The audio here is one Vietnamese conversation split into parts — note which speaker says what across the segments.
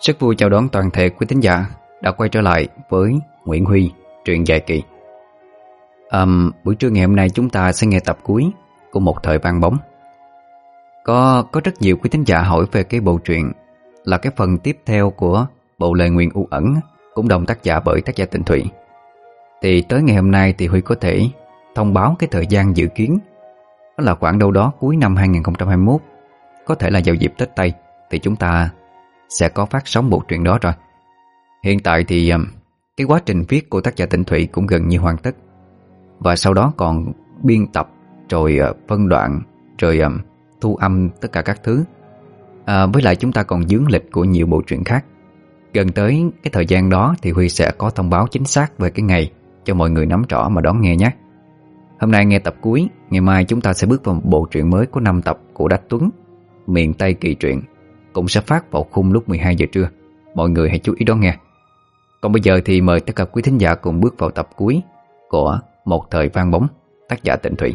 Speaker 1: Rất vui chào đón toàn thể quý thính giả đã quay trở lại với Nguyễn Huy, truyện dài kỳ. À, buổi trưa ngày hôm nay chúng ta sẽ nghe tập cuối của một thời vang bóng. Có có rất nhiều quý thính giả hỏi về cái bộ truyện là cái phần tiếp theo của bộ lời nguyện u ẩn cũng đồng tác giả bởi tác giả Tịnh Thủy. Thì tới ngày hôm nay thì Huy có thể thông báo cái thời gian dự kiến đó là khoảng đâu đó cuối năm 2021 có thể là vào dịp Tết Tây thì chúng ta sẽ có phát sóng bộ truyện đó rồi. Hiện tại thì um, cái quá trình viết của tác giả Tịnh Thụy cũng gần như hoàn tất. Và sau đó còn biên tập, rồi ờ, phân đoạn, rồi um, thu âm tất cả các thứ. À, với lại chúng ta còn dướng lịch của nhiều bộ truyện khác. Gần tới cái thời gian đó thì Huy sẽ có thông báo chính xác về cái ngày cho mọi người nắm rõ mà đón nghe nhé. Hôm nay nghe tập cuối, ngày mai chúng ta sẽ bước vào một bộ truyện mới của năm tập của Đách Tuấn, miền Tây Kỳ Truyện cũng sẽ phát vào khung lúc 12 giờ trưa. Mọi người hãy chú ý đó nghe. Còn bây giờ thì mời tất cả quý thính giả cùng bước vào tập cuối Của Một Thời Vang Bóng, Tác giả Tịnh Thủy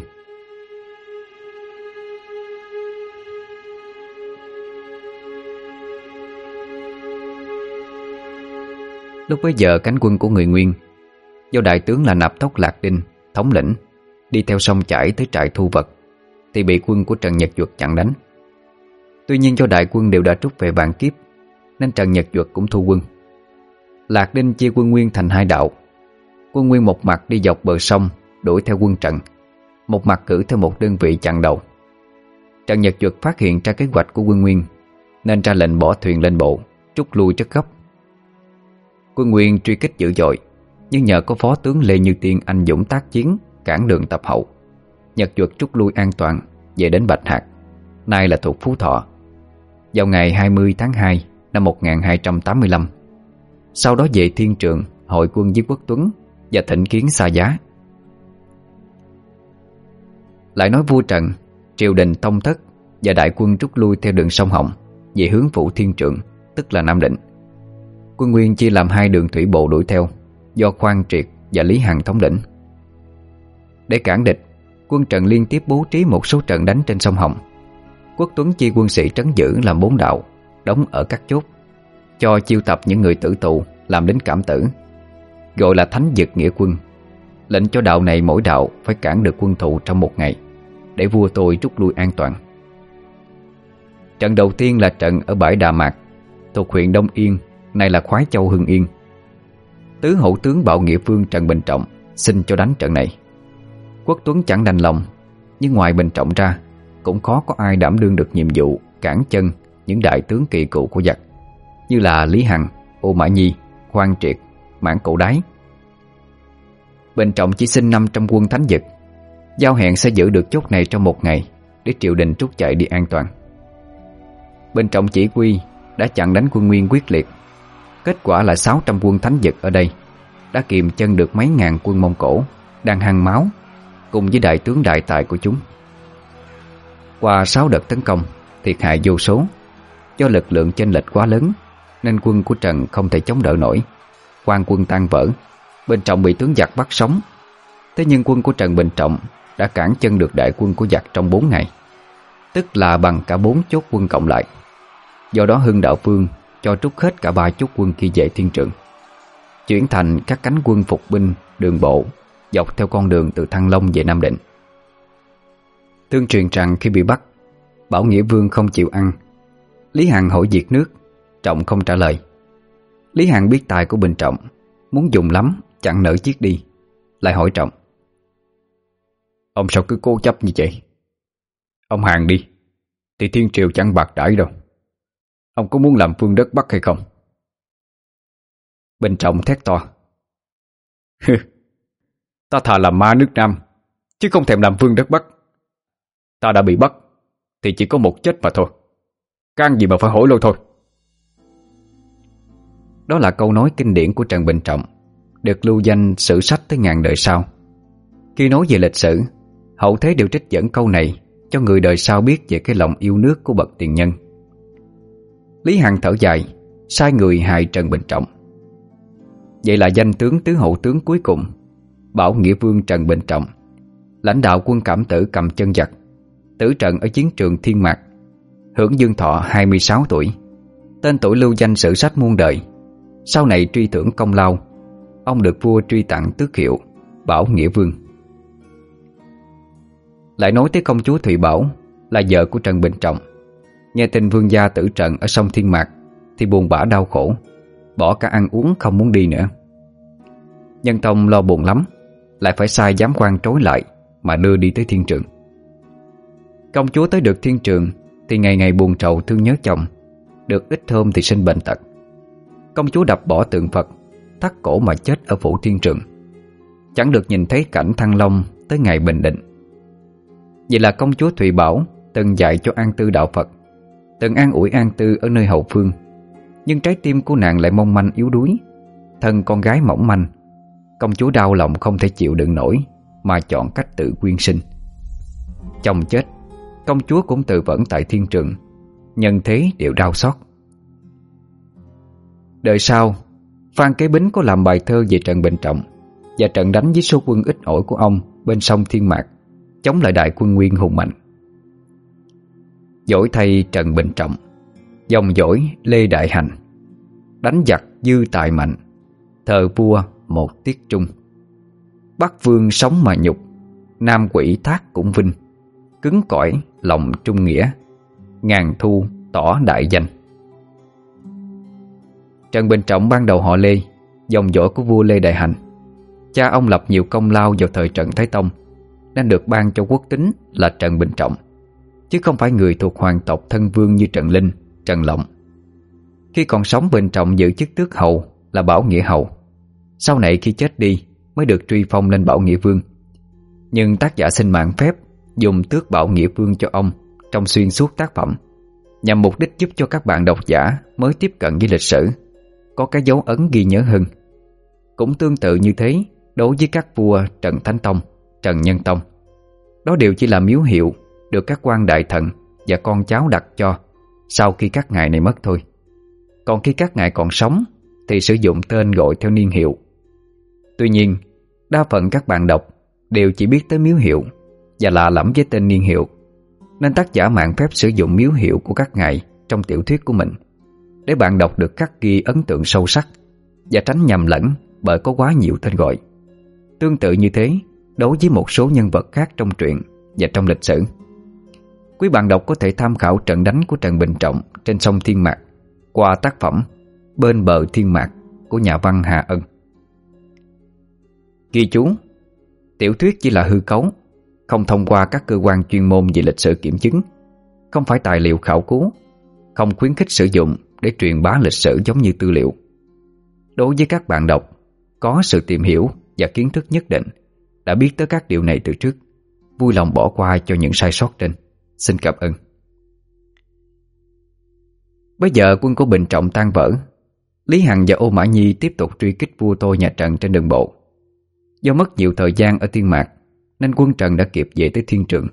Speaker 1: Lúc bấy giờ, cánh quân của người Nguyên, Do đại tướng là Nạp Tốc Lạc Đinh, Thống lĩnh, Đi theo sông chảy tới trại thu vật, Thì bị quân của Trần Nhật Duật chặn đánh. Tuy nhiên do đại quân đều đã trút về vạn kiếp, Nên Trần Nhật Duật cũng thu quân. Lạc Đinh chia quân Nguyên thành hai đạo. Quân Nguyên một mặt đi dọc bờ sông, Đuổi theo quân Trần, Một mặt cử theo một đơn vị chặn đầu. Trần Nhật Duật phát hiện ra kế hoạch của quân Nguyên, Nên ra lệnh bỏ thuyền lên bộ, Trút lui chất gấp Quân Nguyên truy kích dữ dội, Nhưng nhờ có phó tướng Lê Như Tiên anh dũng tác chiến, Cản đường tập hậu, Nhật Duật trút lui an toàn, Về đến Bạch Hạc. Nay là thuộc Phú Thọ vào ngày 20 tháng 2 năm 1285 Sau đó về thiên trường hội quân với quốc tuấn và thịnh kiến xa giá. Lại nói vua Trần, triều đình tông thất và đại quân rút lui theo đường sông Hồng về hướng phủ thiên trường, tức là Nam Định. Quân Nguyên chia làm hai đường thủy bộ đuổi theo do Khoan Triệt và Lý Hằng thống lĩnh. Để cản địch, quân Trần liên tiếp bố trí một số trận đánh trên sông Hồng. Quốc Tuấn chia quân sĩ trấn giữ làm bốn đạo, Đóng ở các chốt, Cho chiêu tập những người tử tù, Làm đến cảm tử. Gọi là thánh dực nghĩa quân. Lệnh cho đạo này mỗi đạo phải cản được quân thù trong một ngày, Để vua tôi rút lui an toàn. Trận đầu tiên là trận ở bãi Đà Mạc, Thuộc huyện Đông Yên, Nay là Khoái Châu Hưng Yên. Tứ hậu tướng Bạo Nghĩa Vương Trần Bình Trọng Xin cho đánh trận này. Quốc Tuấn chẳng đành lòng, Nhưng ngoài Bình Trọng ra cũng khó có ai đảm đương được nhiệm vụ Cản chân những đại tướng kỳ cựu của giặc Như là Lý Hằng, Ô Mã Nhi, Khoan Triệt, Mãn Cổ Đái. Bên trọng chỉ xin 500 quân thánh giật Giao hẹn sẽ giữ được chốt này trong một ngày Để triều đình trút chạy đi an toàn. Bên trọng chỉ quy đã chặn đánh quân Nguyên quyết liệt Kết quả là 600 quân thánh giật ở đây Đã kiềm chân được mấy ngàn quân Mông Cổ Đang hăng máu Cùng với đại tướng đại tài của chúng. Qua 6 đợt tấn công, Thiệt hại vô số. Do lực lượng chênh lệch quá lớn, Nên quân của Trần không thể chống đỡ nổi. Quan quân tan vỡ, Bên trọng bị tướng giặc bắt sống. Thế nhưng quân của Trần Bình Trọng Đã cản chân được đại quân của giặc trong 4 ngày, Tức là bằng cả bốn chốt quân cộng lại. Do đó Hưng Đạo Vương Cho trút hết cả ba chốt quân kia về thiên trường, Chuyển thành các cánh quân phục binh, Đường bộ, Dọc theo con đường từ Thăng Long về Nam Định. Tương truyền rằng khi bị bắt, Bảo Nghĩa Vương không chịu ăn. Lý Hằng hỏi diệt nước, Trọng không trả lời. Lý Hằng biết tài của Bình Trọng, Muốn dùng lắm, chẳng nỡ chiếc đi. Lại hỏi Trọng, Ông sao cứ cố chấp như vậy? Ông hàng đi, Thì thiên triều chẳng bạc đãi đâu. Ông có muốn làm phương đất Bắc hay không? Bình Trọng thét to Ta thà làm ma nước Nam, Chứ không thèm làm vương đất Bắc. Ta đã bị bắt, Thì chỉ có một chết mà thôi. Can gì mà phải hổ lôi thôi. Đó là câu nói kinh điển của Trần Bình Trọng, Được lưu danh sử sách tới ngàn đời sau. Khi nói về lịch sử, Hậu thế đều trích dẫn câu này Cho người đời sau biết về cái lòng yêu nước của bậc tiền nhân. Lý Hằng thở dài, Sai người hại Trần Bình Trọng. Vậy là danh tướng tứ hậu tướng cuối cùng, Bảo Nghĩa Vương Trần Bình Trọng, Lãnh đạo quân cảm tử cầm chân giặc. Tử trận ở chiến trường Thiên Mạc. Hưởng dương thọ 26 tuổi. Tên tuổi lưu danh sử sách muôn đời. Sau này truy thưởng công lao, Ông được vua truy tặng tước hiệu Bảo Nghĩa Vương. Lại nói tới công chúa Thụy Bảo Là vợ của Trần Bình Trọng. Nghe tin vương gia tử trận ở sông Thiên Mạc Thì buồn bã đau khổ, Bỏ cả ăn uống không muốn đi nữa. Nhân Tông lo buồn lắm, Lại phải sai giám quan trối lại Mà đưa đi tới thiên trường. Công chúa tới được thiên trường, Thì ngày ngày buồn trầu thương nhớ chồng. Được ít thơm thì sinh bệnh tật. Công chúa đập bỏ tượng Phật, Thắt cổ mà chết ở phủ thiên trường. Chẳng được nhìn thấy cảnh thăng long Tới ngày bình định. Vậy là công chúa Thụy Bảo Từng dạy cho An Tư đạo Phật, Từng an ủi An Tư ở nơi hậu phương. Nhưng trái tim của nàng lại mong manh yếu đuối, Thân con gái mỏng manh. Công chúa đau lòng không thể chịu đựng nổi, Mà chọn cách tự quyên sinh. Chồng chết Công chúa cũng tự vẫn tại thiên trường. Nhân thế đều đau xót. Đời sau, Phan Kế Bính có làm bài thơ về trận bệnh trọng Và trận đánh với số quân ít ỏi của ông Bên sông Thiên Mạc, Chống lại đại quân Nguyên hùng mạnh. Dỗi thay Trần Bình Trọng, Dòng dỗi Lê Đại Hành, Đánh giặc dư tài mạnh, Thờ vua một tiết trung. Bắc vương sống mà nhục, Nam quỷ thác cũng vinh. Cứng cỏi, lòng trung nghĩa Ngàn thu, tỏ đại danh. Trần Bình Trọng ban đầu họ Lê Dòng dõi của vua Lê Đại Hành. Cha ông lập nhiều công lao vào thời Trần Thái Tông Nên được ban cho quốc tính là Trần Bình Trọng Chứ không phải người thuộc hoàng tộc thân vương như Trần Linh, Trần Lộng. Khi còn sống Bình Trọng giữ chức tước hầu là Bảo Nghĩa Hầu. Sau này khi chết đi mới được truy phong lên Bảo Nghĩa Vương. Nhưng tác giả xin mạng phép dùng tước bảo nghĩa vương cho ông trong xuyên suốt tác phẩm nhằm mục đích giúp cho các bạn độc giả mới tiếp cận với lịch sử có cái dấu ấn ghi nhớ hơn. Cũng tương tự như thế đối với các vua Trần Thánh Tông, Trần Nhân Tông. Đó đều chỉ là miếu hiệu được các quan đại thần và con cháu đặt cho sau khi các ngài này mất thôi. Còn khi các ngài còn sống thì sử dụng tên gọi theo niên hiệu. Tuy nhiên, đa phần các bạn đọc đều chỉ biết tới miếu hiệu và lạ lẫm với tên niên hiệu nên tác giả mạng phép sử dụng miếu hiệu của các ngài trong tiểu thuyết của mình để bạn đọc được các ghi ấn tượng sâu sắc và tránh nhầm lẫn bởi có quá nhiều tên gọi. Tương tự như thế đối với một số nhân vật khác trong truyện và trong lịch sử. Quý bạn đọc có thể tham khảo trận đánh của Trần Bình Trọng trên sông Thiên Mạc qua tác phẩm Bên bờ Thiên Mạc của nhà văn Hà Ân. Ghi chú, tiểu thuyết chỉ là hư cấu không thông qua các cơ quan chuyên môn về lịch sử kiểm chứng, không phải tài liệu khảo cứu, không khuyến khích sử dụng để truyền bá lịch sử giống như tư liệu. Đối với các bạn đọc, có sự tìm hiểu và kiến thức nhất định, đã biết tới các điều này từ trước, vui lòng bỏ qua cho những sai sót trên. Xin cảm ơn. Bây giờ quân của Bình Trọng tan vỡ, Lý Hằng và Ô Mã Nhi tiếp tục truy kích vua tôi nhà Trần trên đường bộ. Do mất nhiều thời gian ở Tiên Mạc, nên quân Trần đã kịp về tới thiên trường.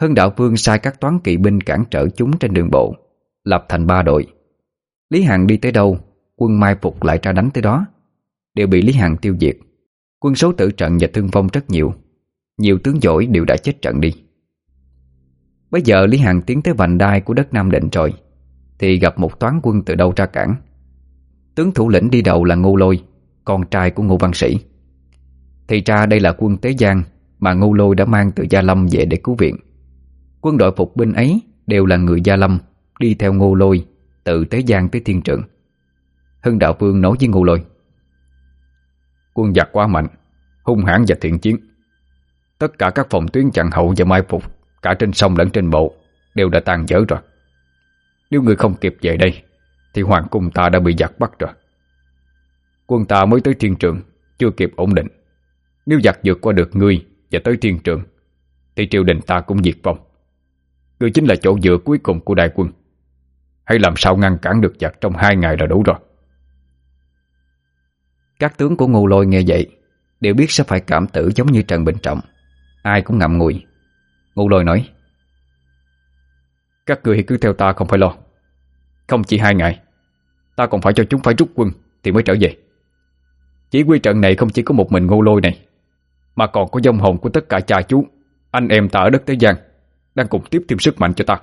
Speaker 1: Hưng đạo vương sai các toán kỵ binh cản trở chúng trên đường bộ, Lập thành ba đội. Lý Hằng đi tới đâu, Quân mai phục lại ra đánh tới đó. Đều bị Lý Hằng tiêu diệt. Quân số tử trận và thương vong rất nhiều. Nhiều tướng giỏi đều đã chết trận đi. Bây giờ Lý Hằng tiến tới vành đai của đất Nam Định rồi, Thì gặp một toán quân từ đâu ra cản. Tướng thủ lĩnh đi đầu là Ngô Lôi, Con trai của Ngô Văn Sĩ. Thì ra đây là quân Tế Giang mà Ngô Lôi đã mang từ Gia Lâm về để cứu viện. Quân đội phục binh ấy đều là người Gia Lâm, đi theo Ngô Lôi, từ Tế Giang tới Thiên Trường. Hưng Đạo Vương nói với Ngô Lôi. Quân giặc quá mạnh, hung hãn và thiện chiến. Tất cả các phòng tuyến chặn hậu và mai phục, cả trên sông lẫn trên bộ, đều đã tàn dở rồi. Nếu người không kịp về đây, thì hoàng cung ta đã bị giặc bắt rồi. Quân ta mới tới thiên trường, chưa kịp ổn định. Nếu giặc vượt qua được ngươi và tới thiên trường thì triều đình ta cũng diệt vong. Ngươi chính là chỗ dựa cuối cùng của đại quân. Hãy làm sao ngăn cản được giặc trong hai ngày là đủ rồi. Các tướng của ngô lôi nghe vậy đều biết sẽ phải cảm tử giống như Trần Bình Trọng. Ai cũng ngậm ngùi. Ngô lôi nói Các người cứ theo ta không phải lo. Không chỉ hai ngày Ta còn phải cho chúng phải rút quân Thì mới trở về Chỉ quy trận này không chỉ có một mình ngô lôi này mà còn có dòng hồn của tất cả cha chú. Anh em ta ở đất thế giang Đang cùng tiếp thêm sức mạnh cho ta.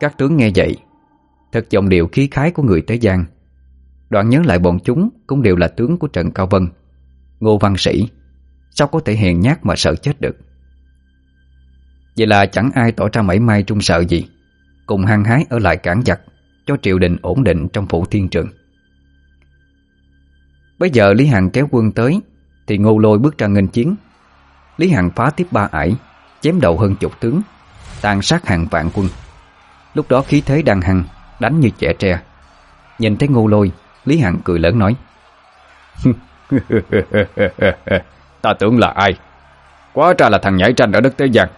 Speaker 1: Các tướng nghe vậy, Thật giọng điệu khí khái của người thế giang. Đoạn nhớ lại bọn chúng Cũng đều là tướng của Trần Cao Vân. Ngô Văn Sĩ, Sao có thể hèn nhát mà sợ chết được? Vậy là chẳng ai tỏ ra mảy may trung sợ gì. Cùng hăng hái ở lại cản giặc, Cho triều đình ổn định trong phủ thiên trường. Bây giờ Lý Hằng kéo quân tới thì ngô lôi bước ra nghênh chiến. Lý Hằng phá tiếp ba ải Chém đầu hơn chục tướng Tàn sát hàng vạn quân. Lúc đó khí thế đang hăng Đánh như trẻ tre. Nhìn thấy ngô lôi Lý Hằng cười lớn nói
Speaker 2: Ta tưởng là ai? Quá ra là thằng nhảy tranh ở đất Tế Giang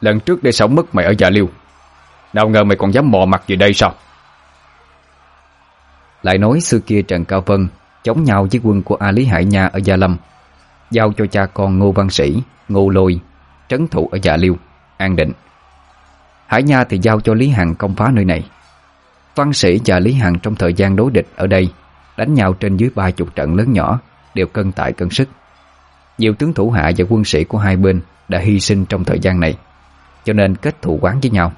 Speaker 2: Lần trước để sống mất mày ở Dạ Liêu. Nào ngờ mày còn dám mò mặt về đây sao?
Speaker 1: Lại nói xưa kia Trần Cao Vân Chống nhau với quân của A Lý Hải Nha ở Gia Lâm Giao cho cha con Ngô Văn Sĩ Ngô Lôi Trấn thủ ở Dạ Liêu, An Định. Hải Nha thì giao cho Lý Hằng công phá nơi này. Văn Sĩ và Lý Hằng trong thời gian đối địch ở đây Đánh nhau trên dưới ba chục trận lớn nhỏ Đều cân tại cân sức. Nhiều tướng thủ hạ và quân sĩ của hai bên Đã hy sinh trong thời gian này Cho nên kết thù quán với nhau.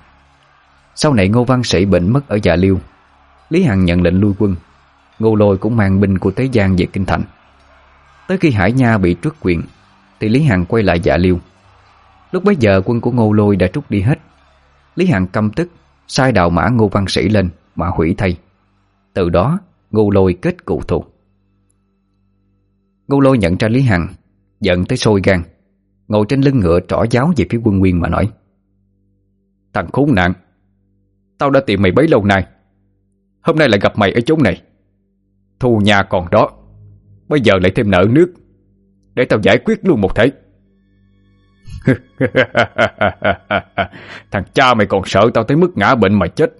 Speaker 1: Sau này Ngô Văn Sĩ bệnh mất ở Dạ Liêu Lý Hằng nhận lệnh lui quân. Ngô Lôi cũng mang binh của Tế Giang về Kinh Thành. Tới khi Hải Nha bị truất quyền, Thì Lý Hằng quay lại dạ liêu. Lúc bấy giờ, quân của Ngô Lôi đã trút đi hết. Lý Hằng căm tức, Sai đạo mã Ngô Văn Sĩ lên Mà hủy thay. Từ đó, Ngô Lôi kết cụ thù. Ngô Lôi nhận ra Lý Hằng, Giận tới sôi gan, Ngồi trên lưng ngựa trỏ giáo về phía quân nguyên mà nói,
Speaker 2: Thằng khốn nạn, Tao đã tìm mày bấy lâu nay, Hôm nay lại gặp mày ở chỗ này. Thù nhà còn đó. Bây giờ lại thêm nợ nước Để tao giải quyết luôn một thể. Thằng cha mày còn sợ tao tới mức ngã bệnh mà chết.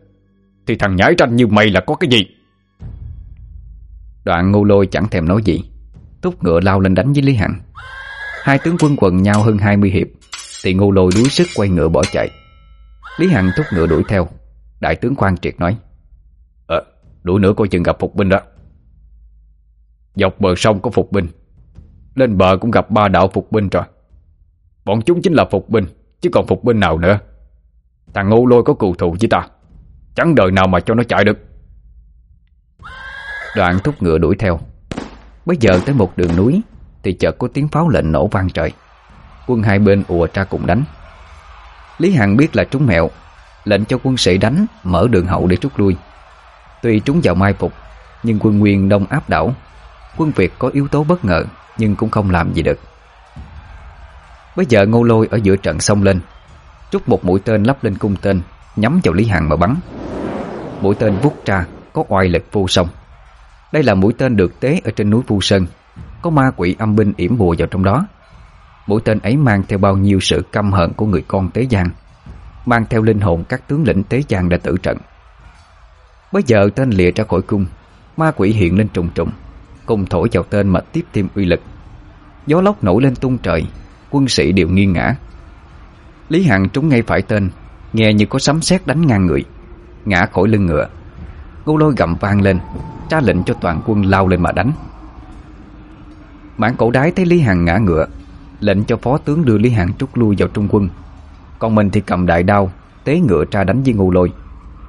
Speaker 2: Thì thằng nhãi tranh như mày là có cái gì?
Speaker 1: Đoạn ngu lôi chẳng thèm nói gì. Túc ngựa lao lên đánh với Lý Hằng. Hai tướng quân quần nhau hơn 20 hiệp Thì ngu lôi đuối sức quay ngựa bỏ chạy. Lý Hằng thúc ngựa đuổi theo. Đại tướng quan triệt nói
Speaker 2: Ờ, đuổi nữa coi chừng gặp phục binh đó. Dọc bờ sông có phục binh Lên bờ cũng gặp ba đạo phục binh rồi. Bọn chúng chính là phục binh Chứ còn phục binh nào nữa? Thằng ngu lôi có cừu thù với ta. Chẳng đời nào mà cho nó chạy được.
Speaker 1: Đoạn thúc ngựa đuổi theo. Bây giờ tới một đường núi, Thì chợt có tiếng pháo lệnh nổ vang trời. Quân hai bên ùa ra cùng đánh. Lý Hằng biết là trúng mẹo, Lệnh cho quân sĩ đánh, Mở đường hậu để rút lui. Tuy trúng vào mai phục, Nhưng quân Nguyên đông áp đảo. Quân Việt có yếu tố bất ngờ, Nhưng cũng không làm gì được. Bây giờ ngô lôi ở giữa trận xông lên Trúc một mũi tên lắp lên cung tên, Nhắm vào Lý Hằng mà bắn. Mũi tên vút ra, Có oai lực vô sông. Đây là mũi tên được tế ở trên núi Vu Sơn, Có ma quỷ âm binh yểm bùa vào trong đó. Mũi tên ấy mang theo bao nhiêu sự căm hận của người con Tế Giang, Mang theo linh hồn các tướng lĩnh Tế Giang đã tử trận. Bây giờ tên lìa ra khỏi cung, Ma quỷ hiện lên trùng trùng. Cùng thổi vào tên mà tiếp thêm uy lực. Gió lốc nổi lên tung trời, Quân sĩ đều nghiêng ngã. Lý Hằng trúng ngay phải tên, Nghe như có sấm sét đánh ngang người, Ngã khỏi lưng ngựa. Ngô lôi gầm vang lên Tra lệnh cho toàn quân lao lên mà đánh. Mãn cổ đái thấy Lý Hằng ngã ngựa, Lệnh cho phó tướng đưa Lý Hằng trút lui vào trung quân. Còn mình thì cầm đại đao, Tế ngựa ra đánh với ngô lôi.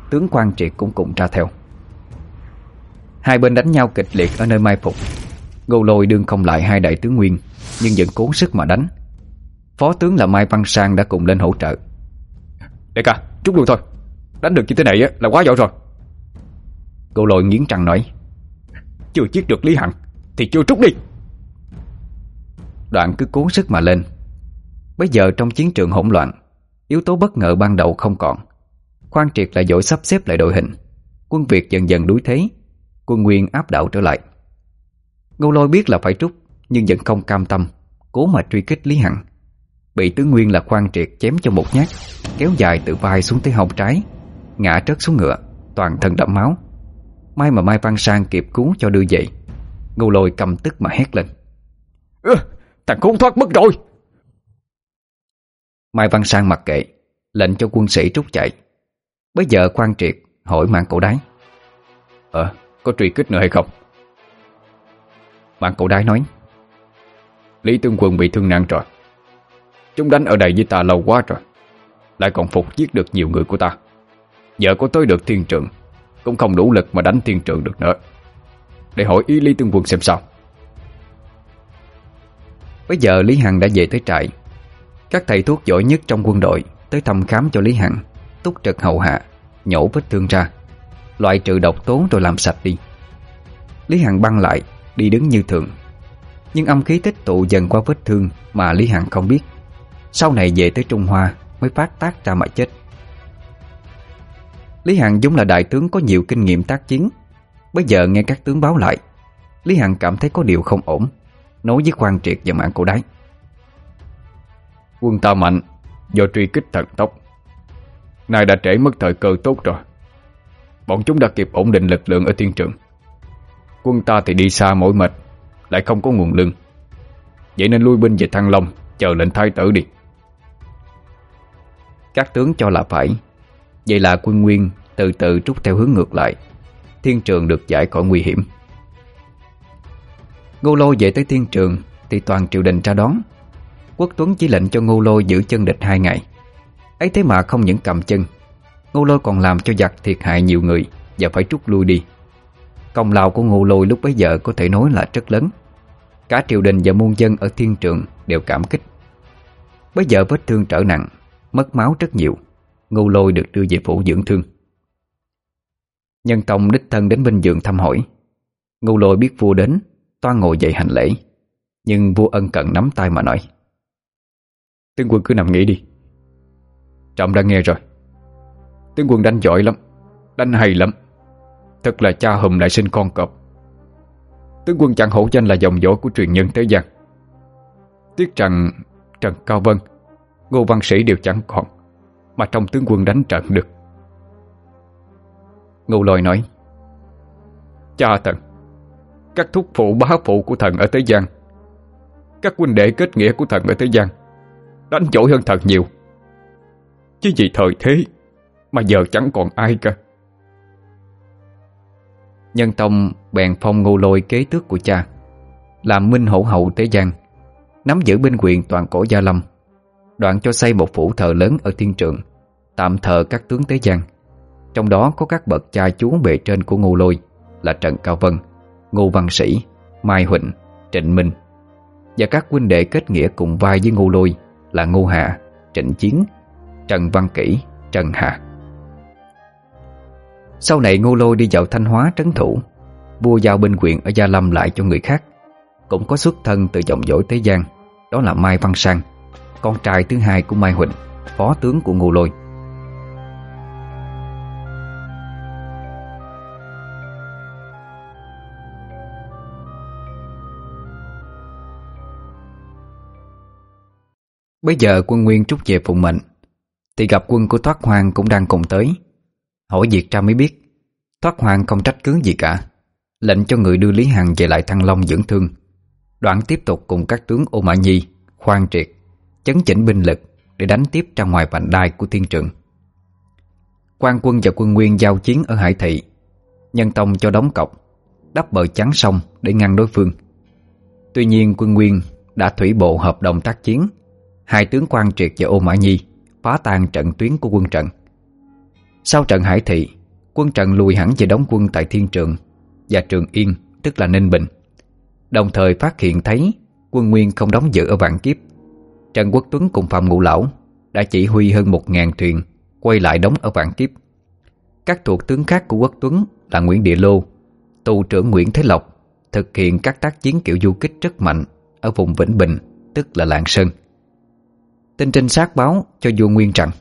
Speaker 1: Tướng quan triệt cũng cùng ra theo. Hai bên đánh nhau kịch liệt ở nơi mai phục. Ngô lôi đương không lại hai đại tướng nguyên Nhưng vẫn cố sức mà đánh. Phó tướng là Mai Văn Sang đã cùng lên hỗ trợ.
Speaker 2: Đại ca, chút luôn thôi. Đánh được như thế này là quá giỏi rồi.
Speaker 1: Ngô lôi nghiến răng nói.
Speaker 2: Chưa giết được Lý Hằng Thì chưa trút đi.
Speaker 1: Đoạn cứ cố sức mà lên. Bây giờ trong chiến trường hỗn loạn Yếu tố bất ngờ ban đầu không còn. Khoan triệt lại dội sắp xếp lại đội hình. Quân Việt dần dần đuối thế. Quân Nguyên áp đảo trở lại. Ngô lôi biết là phải trút Nhưng vẫn không cam tâm Cố mà truy kích Lý Hằng. Bị tướng Nguyên là khoan triệt chém cho một nhát Kéo dài từ vai xuống tới hông trái Ngã trớt xuống ngựa Toàn thân đẫm máu. May mà Mai Văn Sang kịp cứu cho đưa dậy Ngô lôi cầm tức mà hét lên.
Speaker 2: Ừ, Thằng khốn thoát mất rồi!
Speaker 1: Mai Văn Sang mặc kệ Lệnh cho quân sĩ trút chạy. Bây giờ khoan triệt hỏi mạng cổ đáy
Speaker 2: Ờ có truy kích nữa hay không?
Speaker 1: Bạn cậu đái nói.
Speaker 2: Lý Tương Quân bị thương nặng rồi. Chúng đánh ở đây với ta lâu quá rồi. Lại còn phục giết được nhiều người của ta. Giờ có tới được thiên trượng Cũng không đủ lực mà đánh thiên trượng được nữa. Để hỏi ý Lý Tương Quân xem sao.
Speaker 1: Bây giờ Lý Hằng đã về tới trại. Các thầy thuốc giỏi nhất trong quân đội Tới thăm khám cho Lý Hằng, Túc trực hậu hạ, Nhổ vết thương ra. Loại trừ độc tố rồi làm sạch đi. Lý Hằng băng lại, Đi đứng như thường. Nhưng âm khí tích tụ dần qua vết thương Mà Lý Hằng không biết. Sau này về tới Trung Hoa Mới phát tác ra mà chết. Lý Hằng vốn là đại tướng có nhiều kinh nghiệm tác chiến. Bây giờ nghe các tướng báo lại, Lý Hằng cảm thấy có điều không ổn. Nói với quan triệt và mạng cổ đái.
Speaker 2: Quân ta mạnh, Do truy kích thần tốc. Nay đã trễ mất thời cơ tốt rồi. Bọn chúng đã kịp ổn định lực lượng ở thiên trường. Quân ta thì đi xa mỏi mệt, Lại không có nguồn lương. Vậy nên lui binh về Thăng Long, Chờ lệnh thái tử đi.
Speaker 1: Các tướng cho là phải. Vậy là quân Nguyên từ từ trút theo hướng ngược lại. Thiên trường được giải khỏi nguy hiểm. Ngô Lô về tới thiên trường Thì toàn triều đình ra đón. Quốc Tuấn chỉ lệnh cho Ngô Lô giữ chân địch hai ngày. Ấy thế mà không những cầm chân Ngô Lôi còn làm cho giặc thiệt hại nhiều người, Và phải rút lui đi. Công lao của Ngô Lôi lúc bấy giờ có thể nói là rất lớn. Cả triều đình và muôn dân ở thiên trường đều cảm kích. Bấy giờ vết thương trở nặng, Mất máu rất nhiều. Ngô Lôi được đưa về phủ dưỡng thương. Nhân Tông đích thân đến bên giường thăm hỏi. Ngô Lôi biết vua đến, Toan ngồi dậy hành lễ. Nhưng vua ân cần nắm tay mà nói.
Speaker 2: Tướng quân cứ nằm nghỉ đi. Trẫm đã nghe rồi. Tướng quân đánh giỏi lắm, Đánh hay lắm. Thật là cha hùm lại sinh con cọp. Tướng quân chẳng hổ danh là dòng dõi của truyền nhân thế gian. Tiếc rằng, Trần Cao Vân, Ngô Văn Sĩ đều chẳng còn Mà trong tướng quân đánh trận được.
Speaker 1: Ngô Lôi nói,
Speaker 2: Cha thần, Các thúc phụ, bá phụ của thần ở thế gian, Các huynh đệ kết nghĩa của thần ở thế gian, Đánh giỏi hơn thần nhiều. Chứ gì thời thế mà giờ chẳng còn ai cả.
Speaker 1: Nhân tông bèn phong ngô lôi kế tước của cha Làm minh hậu hậu tế giang Nắm giữ binh quyền toàn cổ Gia Lâm Đoạn cho xây một phủ thờ lớn ở thiên trường Tạm thờ các tướng tế giang Trong đó có các bậc cha chú bề trên của ngô lôi Là Trần Cao Vân Ngô Văn Sĩ Mai Huỳnh Trịnh Minh Và các huynh đệ kết nghĩa cùng vai với ngô lôi Là Ngô Hạ, Trịnh Chiến, Trần Văn Kỷ, Trần Hà. Sau này Ngô Lôi đi vào Thanh Hóa trấn thủ Vua giao binh quyền ở Gia Lâm lại cho người khác. Cũng có xuất thân từ dòng dõi thế gian, Đó là Mai Văn Sang Con trai thứ hai của Mai Huỳnh Phó tướng của Ngô Lôi. Bây giờ quân Nguyên trút về phụng mệnh Thì gặp quân của Thoát Hoàng cũng đang cùng tới. Hỏi diệt ra mới biết. Thoát hoàng không trách cứ gì cả. Lệnh cho người đưa Lý Hằng về lại Thăng Long dưỡng thương. Đoạn tiếp tục cùng các tướng Ô Mã Nhi, Khoan triệt, Chấn chỉnh binh lực Để đánh tiếp ra ngoài vành đai của thiên trường. Quan quân và quân nguyên giao chiến ở Hải Thị. Nhân Tông cho đóng cọc, Đắp bờ chắn sông để ngăn đối phương. Tuy nhiên quân nguyên đã thủy bộ hợp đồng tác chiến. Hai tướng quan triệt và ô mã nhi Phá tan trận tuyến của quân trận. Sau trận Hải Thị, Quân Trần lùi hẳn về đóng quân tại Thiên Trường Và Trường Yên, tức là Ninh Bình. Đồng thời phát hiện thấy Quân Nguyên không đóng giữ ở Vạn Kiếp. Trần Quốc Tuấn cùng Phạm Ngũ Lão Đã chỉ huy hơn 1.000 thuyền Quay lại đóng ở Vạn Kiếp. Các thuộc tướng khác của Quốc Tuấn Là Nguyễn Địa Lô, Tù trưởng Nguyễn Thế Lộc, Thực hiện các tác chiến kiểu du kích rất mạnh Ở vùng Vĩnh Bình, tức là Lạng Sơn. Tin trinh sát báo cho vua Nguyên rằng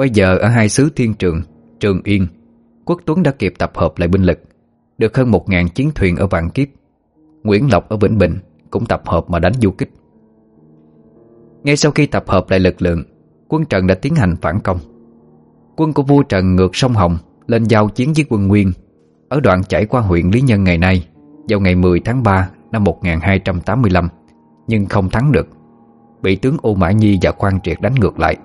Speaker 1: Bây giờ ở hai xứ Thiên Trường, Trường Yên Quốc Tuấn đã kịp tập hợp lại binh lực. Được hơn 1.000 chiến thuyền ở Vạn Kiếp. Nguyễn Lộc ở Vĩnh Bình Cũng tập hợp mà đánh du kích. Ngay sau khi tập hợp lại lực lượng Quân Trần đã tiến hành phản công. Quân của vua Trần ngược sông Hồng Lên giao chiến với quân Nguyên Ở đoạn chảy qua huyện Lý Nhân ngày nay Vào ngày 10 tháng 3 năm 1285 Nhưng không thắng được. Bị tướng Ô Mã Nhi và quan Triệt đánh ngược lại.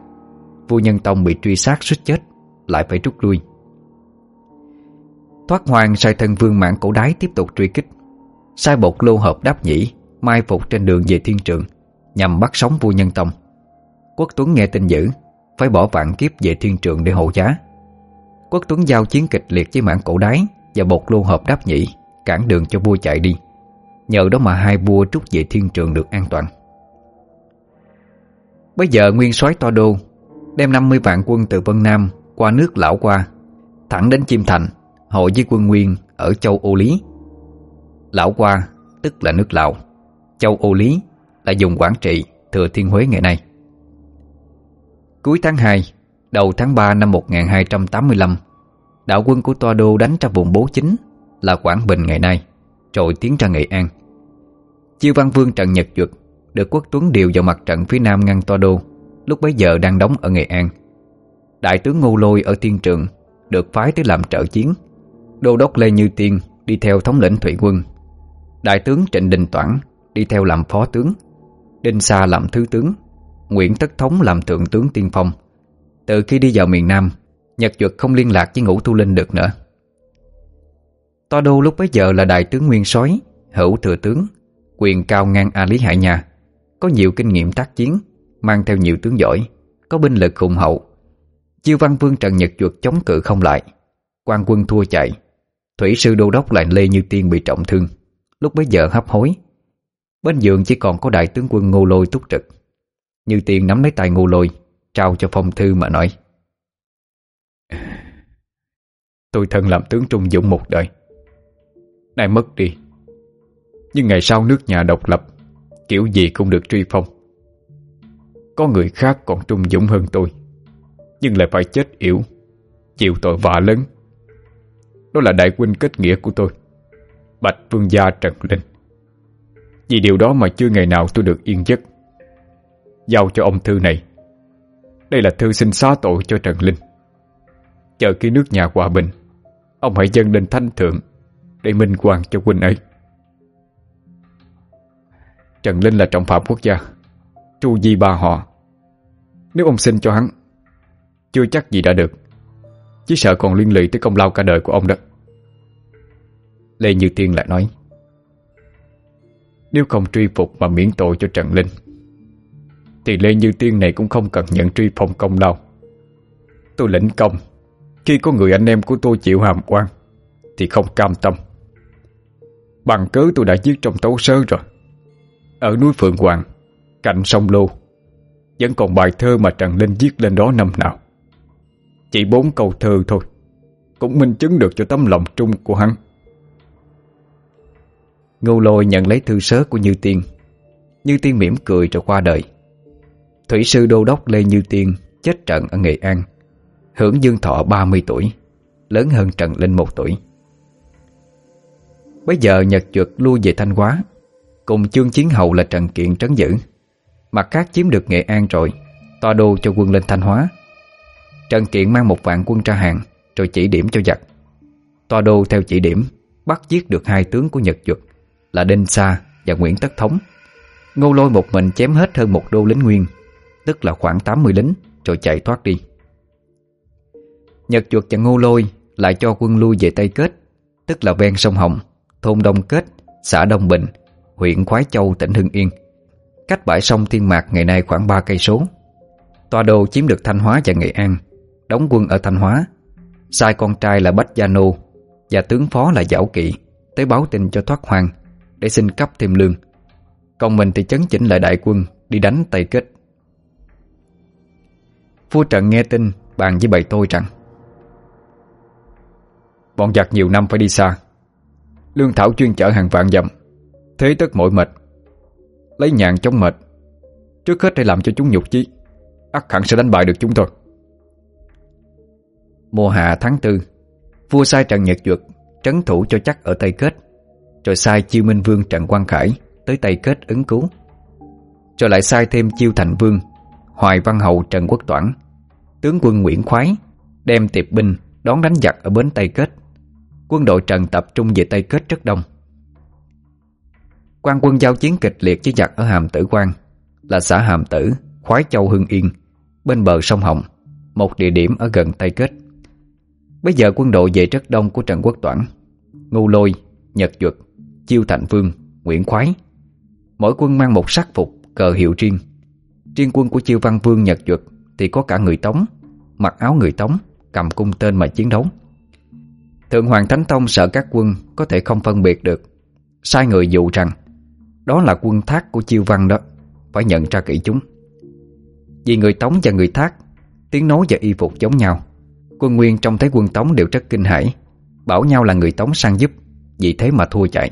Speaker 1: Vua Nhân Tông bị truy sát suýt chết, Lại phải rút lui. Thoát hoàng sai thân vương mạng cổ đái tiếp tục truy kích. Sai bột lô hợp đáp nhĩ Mai phục trên đường về thiên trường, Nhằm bắt sống vua Nhân Tông. Quốc Tuấn nghe tin dữ, Phải bỏ vạn kiếp về thiên trường để hộ giá. Quốc Tuấn giao chiến kịch liệt với mạng cổ đái Và bột lô hợp đáp nhĩ, Cản đường cho vua chạy đi. Nhờ đó mà hai vua trút về thiên trường được an toàn. Bây giờ nguyên soái to đô Đem 50 vạn quân từ Vân Nam Qua nước lão qua, Thẳng đến Chim Thành, Hội với quân Nguyên ở châu Ô Lý. Lão qua, tức là nước Lào, Châu Ô Lý là dùng quản trị Thừa Thiên Huế ngày nay. Cuối tháng 2 Đầu tháng 3 năm 1285 Đạo quân của Toa Đô đánh ra vùng bố chính Là Quảng Bình ngày nay, Rồi tiến ra Nghệ An. Chiêu Văn Vương Trần Nhật Duật Được quốc tuấn điều vào mặt trận phía nam ngăn Toa Đô. Lúc bấy giờ đang đóng ở Nghệ An. Đại tướng Ngô Lôi ở Tiên Trường Được phái tới làm trợ chiến. Đô đốc Lê Như Tiên đi theo thống lĩnh thủy quân. Đại tướng Trịnh Đình Toản đi theo làm phó tướng. Đinh Sa làm thứ tướng. Nguyễn Tất Thống làm thượng tướng tiên phong. Từ khi đi vào miền Nam, Nhật Duật không liên lạc với Ngũ Tu Linh được nữa. Toa Đô lúc bấy giờ là đại tướng Nguyên Sói, Hữu Thừa Tướng, Quyền cao ngang A Lý Hải Nhà Có nhiều kinh nghiệm tác chiến. Mang theo nhiều tướng giỏi, Có binh lực hùng hậu. Chiêu văn vương Trần Nhật Duật chống cự không lại. Quan quân thua chạy. Thủy sư đô đốc lại Lê Như Tiên bị trọng thương. Lúc bấy giờ hấp hối. Bên giường chỉ còn có đại tướng quân Ngô Lôi túc trực. Như Tiên nắm lấy tay Ngô Lôi, Trao cho phong thư mà nói, Tôi thân làm tướng trung dũng một đời. Nay mất đi. Nhưng ngày sau nước nhà độc lập, Kiểu gì cũng được truy phong. Có người khác còn trung dũng hơn tôi. Nhưng lại phải chết yếu Chịu tội vạ lớn. Đó là đại huynh kết nghĩa của tôi, Bạch Vương Gia Trần Linh. Vì điều đó mà chưa ngày nào tôi được yên giấc. Giao cho ông thư này. Đây là thư xin xá tội cho Trần Linh. Chờ khi nước nhà hòa bình, Ông hãy dâng lên thanh thượng Để minh quan cho huynh ấy. Trần Linh là trọng phạm quốc gia. Tru di ba họ. Nếu ông xin cho hắn, Chưa chắc gì đã được. Chỉ sợ còn liên lụy tới công lao cả đời của ông đó. Lê Như Tiên lại nói, Nếu không truy phục mà miễn tội cho Trần Linh, Thì Lê Như Tiên này cũng không cần nhận truy phong công lao. Tôi lĩnh công, Khi có người anh em của tôi chịu hàm quan Thì không cam tâm. Bằng cớ tôi đã giết trong tấu sớ rồi. Ở núi Phượng Hoàng Cạnh sông Lô. Vẫn còn bài thơ mà Trần Linh viết lên đó năm nào. Chỉ bốn câu thơ thôi, Cũng minh chứng được cho tấm lòng trung của hắn. Ngô lôi nhận lấy thư sớ của Như Tiên. Như Tiên mỉm cười rồi qua đời. Thủy sư đô đốc Lê Như Tiên Chết trận ở Nghệ An, Hưởng dương thọ 30 tuổi, Lớn hơn Trần Linh 1 tuổi. Bây giờ Nhật Duật lui về Thanh Hóa, Cùng chương chiến hậu là Trần Kiện trấn giữ. Mặt khác chiếm được Nghệ An rồi Toa đô cho quân lên Thanh Hóa. Trần Kiện mang một vạn quân ra hàng Rồi chỉ điểm cho giặc. Toa đô theo chỉ điểm Bắt giết được hai tướng của Nhật Duật Là Đinh Sa và Nguyễn Tất Thống. Ngô lôi một mình chém hết hơn một đô lính nguyên Tức là khoảng 80 lính Rồi chạy thoát đi. Nhật Duật và Ngô lôi Lại cho quân lui về Tây Kết Tức là ven sông Hồng Thôn Đông Kết, xã Đông Bình Huyện Khoái Châu, tỉnh Hưng Yên. Cách bãi sông Thiên Mạc ngày nay khoảng 3 cây số. tòa đô chiếm được Thanh Hóa và Nghệ An, đóng quân ở Thanh Hóa. Sai con trai là Bách Gia Nô và tướng phó là Giảo Kỵ tới báo tin cho thoát hoàng để xin cấp thêm lương. Còn mình thì chấn chỉnh lại đại quân đi đánh Tây Kết. Vua Trận nghe tin bàn với bầy tôi rằng Bọn giặc nhiều năm phải đi xa Lương thảo chuyên chở hàng vạn dặm Thế tất mỏi mệt Lấy nhàn chống mệt. Trước hết để làm cho chúng nhục chí, ắt hẳn sẽ đánh bại được chúng tôi Mùa hạ tháng tư, Vua sai Trần Nhật Duật Trấn thủ cho chắc ở Tây Kết, Rồi sai Chiêu Minh Vương Trần Quang Khải Tới Tây Kết ứng cứu. Rồi lại sai thêm Chiêu Thành Vương, Hoài Văn Hậu Trần Quốc Toản, Tướng quân Nguyễn Khoái Đem tiệp binh đón đánh giặc ở bến Tây Kết. Quân đội Trần tập trung về Tây Kết rất đông quan quân giao chiến kịch liệt với giặc ở Hàm Tử Quan Là xã Hàm Tử, Khoái Châu Hưng Yên Bên bờ sông Hồng Một địa điểm ở gần Tây Kết. Bây giờ quân đội về rất đông của Trần Quốc Toản ngô Lôi, Nhật Duật, Chiêu Thành Vương, Nguyễn Khoái. Mỗi quân mang một sắc phục, cờ hiệu riêng. Riêng quân của Chiêu Văn Vương Nhật Duật Thì có cả người Tống Mặc áo người Tống, cầm cung tên mà chiến đấu. Thượng Hoàng Thánh Tông sợ các quân có thể không phân biệt được. Sai người dụ rằng đó là quân thác của chiêu văn đó, Phải nhận ra kỹ chúng. Vì người Tống và người thác, Tiếng nói và y phục giống nhau. Quân Nguyên trông thấy quân Tống đều rất kinh hãi, Bảo nhau là người Tống sang giúp, Vì thế mà thua chạy.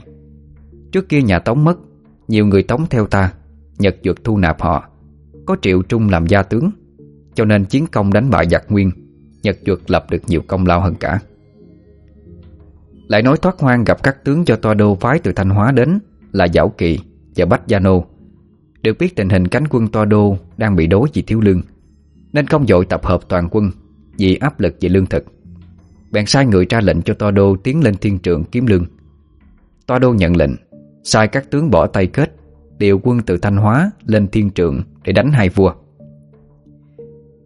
Speaker 1: Trước kia nhà Tống mất, Nhiều người Tống theo ta, Nhật dược thu nạp họ, Có Triệu Trung làm gia tướng, Cho nên chiến công đánh bại giặc Nguyên, Nhật dược lập được nhiều công lao hơn cả. Lại nói thoát hoang gặp các tướng cho toa đô phái từ Thanh Hóa đến là Giảo Kỳ và Bách Gia Nô. Được biết tình hình cánh quân to đô đang bị đối vì thiếu lương, Nên không dội tập hợp toàn quân vì áp lực về lương thực. Bèn sai người ra lệnh cho to đô tiến lên thiên trường kiếm lương. To đô nhận lệnh, Sai các tướng bỏ tay kết, Điều quân từ Thanh Hóa lên thiên trường để đánh hai vua.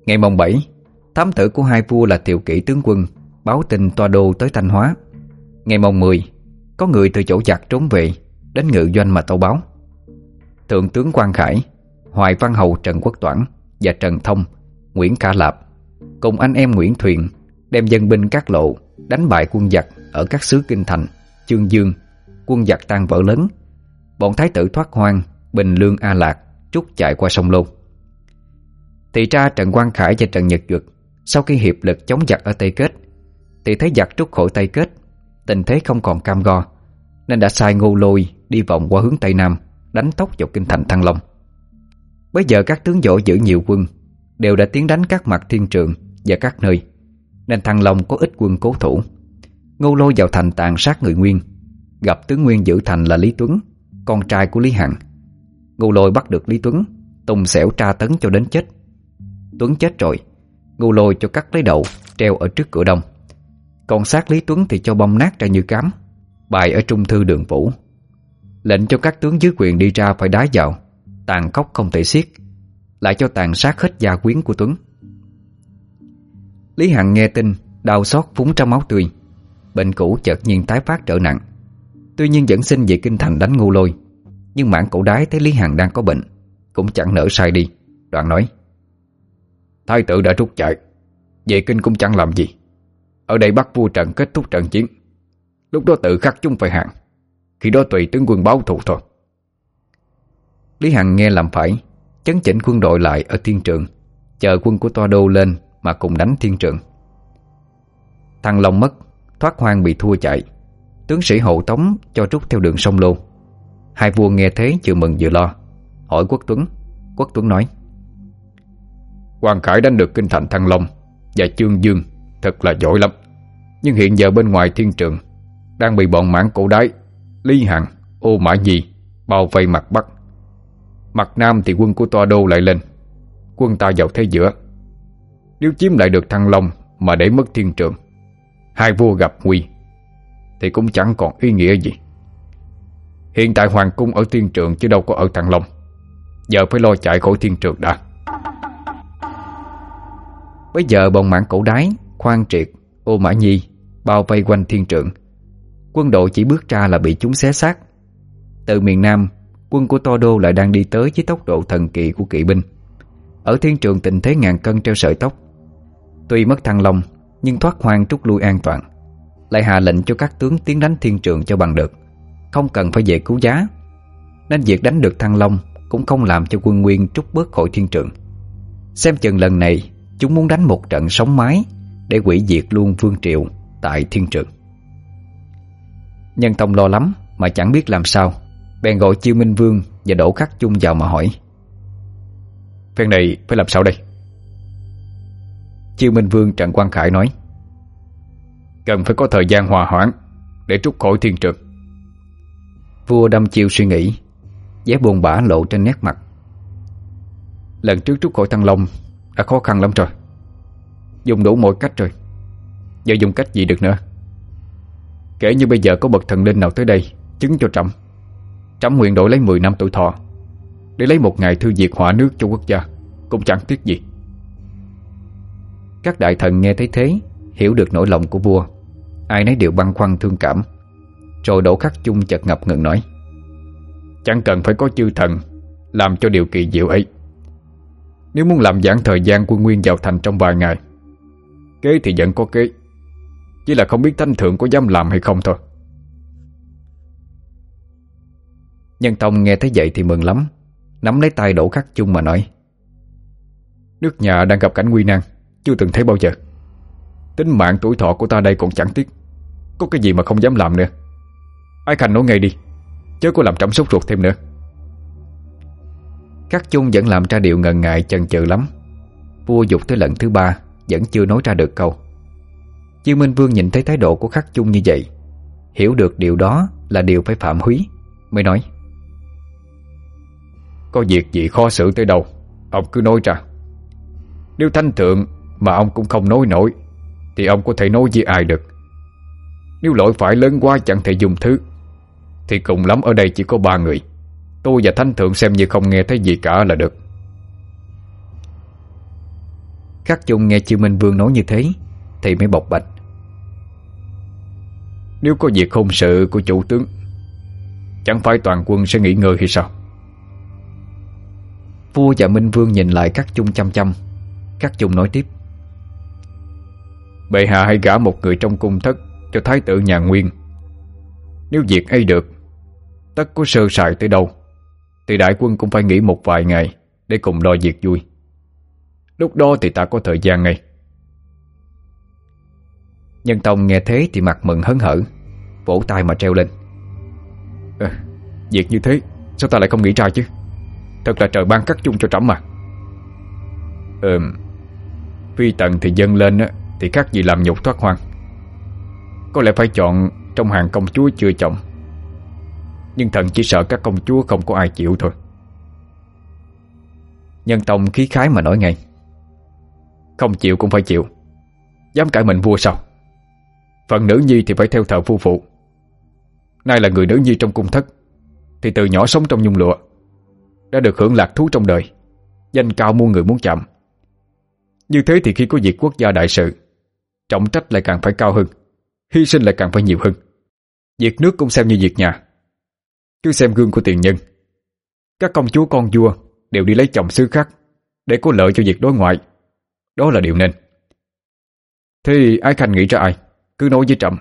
Speaker 1: Ngày mồng 7 Thám tử của hai vua là tiểu Kỷ tướng quân Báo tin toa đô tới Thanh Hóa. Ngày mồng 10 Có người từ chỗ giặc trốn về Đến ngự doanh mà tâu báo. Thượng tướng Quang Khải, Hoài Văn Hầu Trần Quốc Toản Và Trần Thông, Nguyễn Cả Lạp Cùng anh em Nguyễn Thuyền Đem dân binh các lộ Đánh bại quân giặc Ở các xứ Kinh Thành, Chương Dương. Quân giặc tan vỡ lớn, Bọn thái tử thoát hoang, Bình Lương A Lạc Trúc chạy qua sông Lô. Thị tra Trần Quang Khải và Trần Nhật Duật Sau khi hiệp lực chống giặc ở Tây Kết, Thì thấy giặc trút khỏi Tây Kết, Tình thế không còn cam go. Nên đã sai ngô lôi đi vòng qua hướng Tây Nam, Đánh tốc vào kinh thành Thăng Long. Bây giờ các tướng võ giữ nhiều quân, Đều đã tiến đánh các mặt thiên trường Và các nơi, Nên Thăng Long có ít quân cố thủ. Ngô lôi vào thành tàn sát người Nguyên, Gặp tướng Nguyên giữ thành là Lý Tuấn, Con trai của Lý Hằng. Ngô lôi bắt được Lý Tuấn Tùng xẻo tra tấn cho đến chết. Tuấn chết rồi, Ngô lôi cho cắt lấy đầu, Treo ở trước cửa đông. Còn xác Lý Tuấn thì cho bông nát ra như cám. Bài ở trung thư đường Vũ Lệnh cho các tướng dưới quyền đi ra phải đá vào. Tàn khốc không thể xiết. Lại cho tàn sát hết gia quyến của Tuấn. Lý Hằng nghe tin, Đau xót phúng trong máu tươi. Bệnh cũ chợt nhiên tái phát trở nặng. Tuy nhiên vẫn xin về kinh thành đánh ngu lôi. Nhưng mãn cổ đái thấy Lý Hằng đang có bệnh, Cũng chẳng nỡ sai đi. Đoạn nói, Thái tử đã rút chạy. Về kinh cũng chẳng làm gì. Ở đây bắt vua trận kết thúc trận chiến. Lúc đó tự khắc chúng phải hạn Khi đó tùy tướng quân báo thù thôi. Lý Hằng nghe làm phải, Chấn chỉnh quân đội lại ở thiên trường, Chờ quân của Toa Đô lên Mà cùng đánh thiên trường. Thằng Long mất, Thoát hoang bị thua chạy. Tướng sĩ hậu tống cho rút theo đường sông Lô. Hai vua nghe thế vừa mừng vừa lo, Hỏi Quốc Tuấn. Quốc Tuấn nói, Hoàng Khải đánh được kinh thành Thăng Long Và trương Dương Thật là giỏi lắm. Nhưng hiện giờ bên ngoài thiên trường đang bị bọn mãn cổ đái Lý Hằng, ô mã nhi Bao vây mặt Bắc. Mặt Nam thì quân của Toa Đô lại lên Quân ta vào thế giữa. Nếu chiếm lại được Thăng Long Mà để mất thiên trường Hai vua gặp nguy Thì cũng chẳng còn ý nghĩa gì. Hiện tại Hoàng Cung ở thiên trường Chứ đâu có ở Thăng Long Giờ phải lo chạy khỏi thiên trường đã. Bây giờ bọn mãn cổ đái Khoan triệt, ô mã nhi Bao vây quanh thiên trường. Quân đội chỉ bước ra là bị chúng xé xác. Từ miền Nam, Quân của To Đô lại đang đi tới với tốc độ thần kỳ của kỵ binh. Ở thiên trường tình thế ngàn cân treo sợi tóc. Tuy mất thăng long, Nhưng thoát hoang trút lui an toàn. Lại hạ lệnh cho các tướng tiến đánh thiên trường cho bằng được. Không cần phải về cứu giá. Nên việc đánh được thăng long Cũng không làm cho quân nguyên trút bớt khỏi thiên trường. Xem chừng lần này, Chúng muốn đánh một trận sóng mái Để quỷ diệt luôn Vương Triệu Tại thiên trường. Nhân Tông lo lắm mà chẳng biết làm sao. Bèn gọi Chiêu Minh Vương và Đỗ Khắc Chung vào mà hỏi. Phen này phải làm sao đây? Chiêu Minh Vương Trần Quang Khải nói. Cần phải có thời gian hòa hoãn Để trút khỏi thiên trực Vua đâm chiêu suy nghĩ vẻ buồn bã lộ trên nét mặt. Lần trước trút khỏi Thăng Long Đã khó khăn lắm rồi. Dùng đủ mọi cách rồi. Giờ dùng cách gì được nữa? Kể như bây giờ có bậc thần linh nào tới đây Chứng cho trọng, trọng nguyện đổi lấy 10 năm tuổi thọ Để lấy một ngày thư diệt hỏa nước cho quốc gia Cũng chẳng tiếc gì. Các đại thần nghe thấy thế Hiểu được nỗi lòng của vua. Ai nấy đều băn khoăn thương cảm. Rồi đổ khắc chung chật ngập ngừng nói Chẳng cần phải có chư thần Làm cho điều kỳ diệu ấy. Nếu muốn làm giãn thời gian quân nguyên vào thành trong vài ngày
Speaker 2: Kế thì vẫn có kế. Chỉ là không biết thanh Thượng có dám làm hay không thôi.
Speaker 1: Nhân Tông nghe thấy vậy thì mừng lắm. Nắm lấy tay đổ Khắc Chung mà nói,
Speaker 2: Nước nhà đang gặp cảnh nguy nan, Chưa từng thấy bao giờ. Tính mạng tuổi thọ của ta đây còn chẳng tiếc. Có cái gì mà không dám làm nữa. Ai Khanh nói ngay đi, Chớ có làm trẫm sốt ruột thêm nữa.
Speaker 1: Khắc Chung vẫn làm ra điều ngần ngại chần chừ lắm. Vua dục tới lần thứ ba, Vẫn chưa nói ra được câu. Chương Minh Vương nhìn thấy thái độ của khắc chung như vậy, Hiểu được điều đó là điều phải phạm húy, Mới nói.
Speaker 2: Có việc gì khó xử tới đâu, Ông cứ nói ra. Nếu thanh thượng mà ông cũng không nói nổi, Thì ông có thể nói với ai được? Nếu lỗi phải lớn quá chẳng thể dùng thứ, Thì cùng lắm ở đây chỉ có ba người. Tôi và Thanh Thượng xem như không nghe thấy gì cả là được.
Speaker 1: Khắc chung nghe Chiêu Minh Vương nói như thế, Thì mới bộc bạch.
Speaker 2: Nếu có việc không sự của chủ tướng, Chẳng phải toàn quân sẽ nghỉ ngơi hay sao?
Speaker 1: Vua và Minh Vương nhìn lại các chung chăm chăm. Các chung nói tiếp.
Speaker 2: Bệ hạ hãy gả một người trong cung thất Cho thái tử nhà Nguyên. Nếu việc ấy được, Tất có sơ sài tới đâu, Thì đại quân cũng phải nghỉ một vài ngày Để cùng lo việc vui. Lúc đó thì ta có thời gian ngay.
Speaker 1: Nhân Tông nghe thế thì mặt mừng hớn hở. Vỗ tay mà treo lên.
Speaker 2: À, Việc như thế Sao ta lại không nghĩ ra chứ? Thật là trời ban cắt chung cho trẫm mà. Ừm Phi tần thì dâng lên á, Thì khác gì làm nhục thoát hoang. Có lẽ phải chọn trong hàng công chúa chưa chồng. Nhưng thần chỉ sợ các công chúa không có ai chịu thôi.
Speaker 1: Nhân Tông khí khái mà nói ngay.
Speaker 2: Không chịu cũng phải chịu. Dám cãi mình vua sao? Phần nữ nhi thì phải theo thợ phu phụ. Nay là người nữ nhi trong cung thất, Thì từ nhỏ sống trong nhung lụa, Đã được hưởng lạc thú trong đời, Danh cao muôn người muốn chạm Như thế thì khi có việc quốc gia đại sự, Trọng trách lại càng phải cao hơn, Hy sinh lại càng phải nhiều hơn. Việc nước cũng xem như việc nhà, Cứ xem gương của tiền nhân. Các công chúa, con vua Đều đi lấy chồng xứ khác Để có lợi cho việc đối ngoại. Đó là điều nên. Thế ai Khanh nghĩ ra ai? Cứ nói với Trầm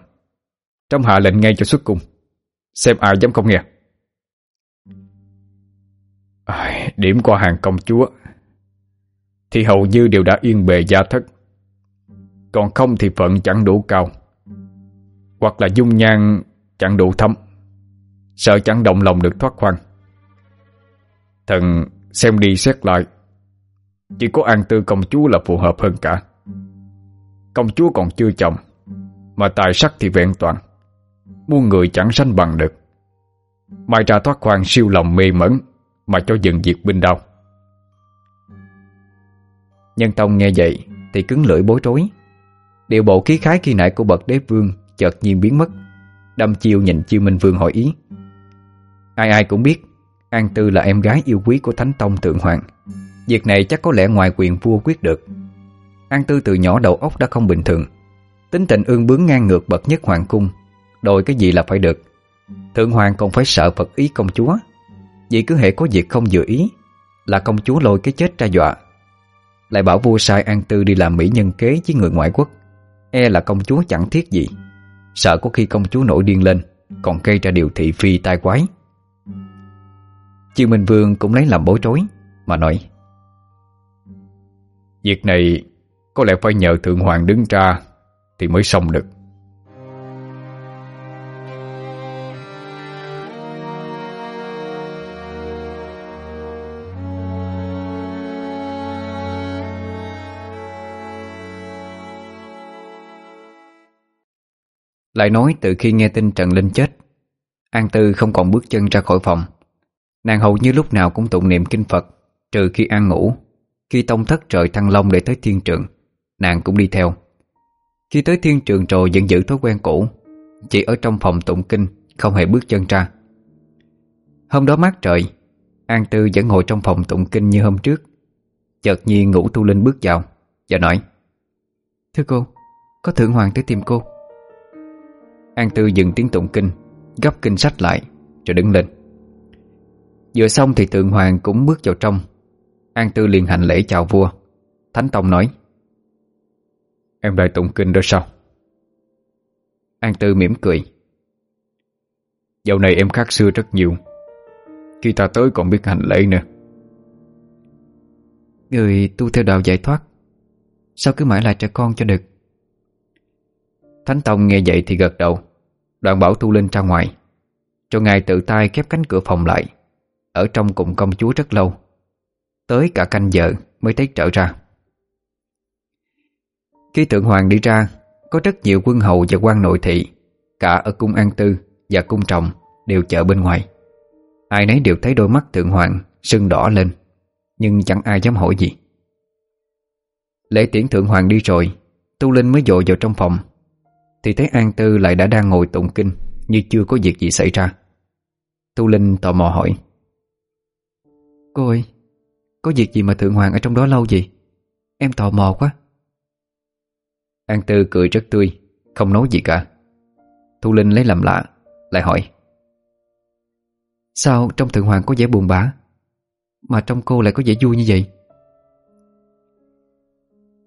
Speaker 2: Trầm hạ lệnh ngay cho xuất cung. Xem ai dám không nghe. À, Điểm qua hàng công chúa. Thì hầu như đều đã yên bề gia thất. Còn không thì phận chẳng đủ cao. Hoặc là dung nhan chẳng đủ thấm Sợ chẳng động lòng được thoát khoan Thần xem đi xét lại. Chỉ có an tư công chúa là phù hợp hơn cả. Công chúa còn chưa chồng mà tài sắc thì vẹn toàn. Muôn người chẳng sanh bằng được. Mai ra thoát khoan siêu lòng mê mẩn, Mà cho dừng diệt binh đau
Speaker 1: Nhân tông nghe vậy Thì cứng lưỡi bối rối. Điều bộ khí khái khi nãy của bậc đế vương Chợt nhiên biến mất. Đâm chiêu nhìn chiêu minh vương hỏi ý. Ai ai cũng biết, An Tư là em gái yêu quý của Thánh Tông Tượng Hoàng. Việc này chắc có lẽ ngoài quyền vua quyết được. An Tư từ nhỏ đầu óc đã không bình thường. Tính tình ương bướng ngang ngược bậc nhất hoàng cung. Đòi cái gì là phải được? Thượng hoàng còn phải sợ Phật ý công chúa. Vì cứ hệ có việc không dự ý, Là công chúa lôi cái chết ra dọa. Lại bảo vua sai An Tư đi làm mỹ nhân kế với người ngoại quốc. E là công chúa chẳng thiết gì. Sợ có khi công chúa nổi điên lên, Còn gây ra điều thị phi tai quái. Chiêu Minh Vương cũng lấy làm bối rối, Mà nói,
Speaker 2: Việc này có lẽ phải nhờ Thượng Hoàng đứng ra thì mới xong được.
Speaker 1: Lại nói từ khi nghe tin Trần Linh chết, An Tư không còn bước chân ra khỏi phòng. Nàng hầu như lúc nào cũng tụng niệm kinh Phật, Trừ khi an ngủ. Khi tông thất trời thăng long để tới thiên trường, Nàng cũng đi theo. Khi tới thiên trường rồi vẫn giữ thói quen cũ Chỉ ở trong phòng tụng kinh Không hề bước chân ra. Hôm đó mát trời An Tư vẫn ngồi trong phòng tụng kinh như hôm trước. Chợt nhiên ngủ tu linh bước vào Và nói Thưa cô, có thượng hoàng tới tìm cô. An Tư dừng tiếng tụng kinh Gấp kinh sách lại Rồi đứng lên. Vừa xong thì thượng hoàng cũng bước vào trong. An Tư liền hành lễ chào vua Thánh Tông nói
Speaker 2: Em đợi tụng kinh rồi sao?
Speaker 1: An Tư mỉm cười.
Speaker 2: Dạo này em khác xưa rất nhiều. Khi ta tới còn biết hành lễ nữa.
Speaker 1: Người tu theo đạo giải thoát Sao cứ mãi là trẻ con cho được? Thánh Tông nghe vậy thì gật đầu. Đoạn bảo tu linh ra ngoài. Cho ngài tự tay khép cánh cửa phòng lại. Ở trong cùng công chúa rất lâu. Tới cả canh giờ mới thấy trở ra. Khi tượng hoàng đi ra, Có rất nhiều quân hầu và quan nội thị, Cả ở cung An Tư và cung Trọng Đều chờ bên ngoài. Ai nấy đều thấy đôi mắt tượng hoàng Sưng đỏ lên, Nhưng chẳng ai dám hỏi gì. Lễ tiễn thượng hoàng đi rồi, Tu Linh mới dội vào trong phòng. Thì thấy An Tư lại đã đang ngồi tụng kinh, Như chưa có việc gì xảy ra. Tu Linh tò mò hỏi, Cô ơi, Có việc gì mà Thượng Hoàng ở trong đó lâu gì Em tò mò quá. An Tư cười rất tươi, Không nói gì cả. Thu Linh lấy làm lạ, Lại hỏi. Sao trong thượng hoàng có vẻ buồn bã, Mà trong cô lại có vẻ vui như vậy?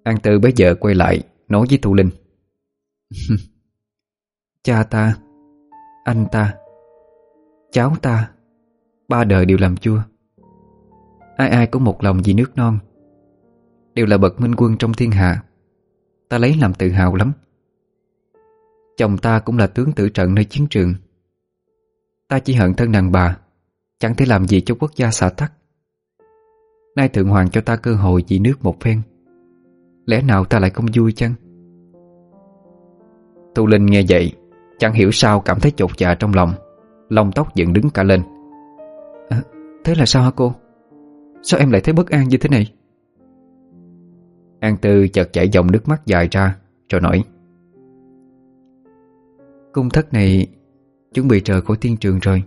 Speaker 1: An Tư bấy giờ quay lại, Nói với Thu Linh. Cha ta, Anh ta, Cháu ta, Ba đời đều làm chua Ai ai cũng một lòng vì nước non. Đều là bậc minh quân trong thiên hạ. Ta lấy làm tự hào lắm. Chồng ta cũng là tướng tử trận nơi chiến trường. Ta chỉ hận thân đàn bà Chẳng thể làm gì cho quốc gia xả tắc Nay Thượng Hoàng cho ta cơ hội vì nước một phen. Lẽ nào ta lại không vui chăng? Thu Linh nghe vậy Chẳng hiểu sao cảm thấy chột dạ trong lòng Lòng tóc dựng đứng cả lên. À, Thế là sao hả cô? Sao em lại thấy bất an như thế này? An Tư chợt chảy dòng nước mắt dài ra Rồi nói Cung thất này Chuẩn bị trời khỏi thiên trường rồi.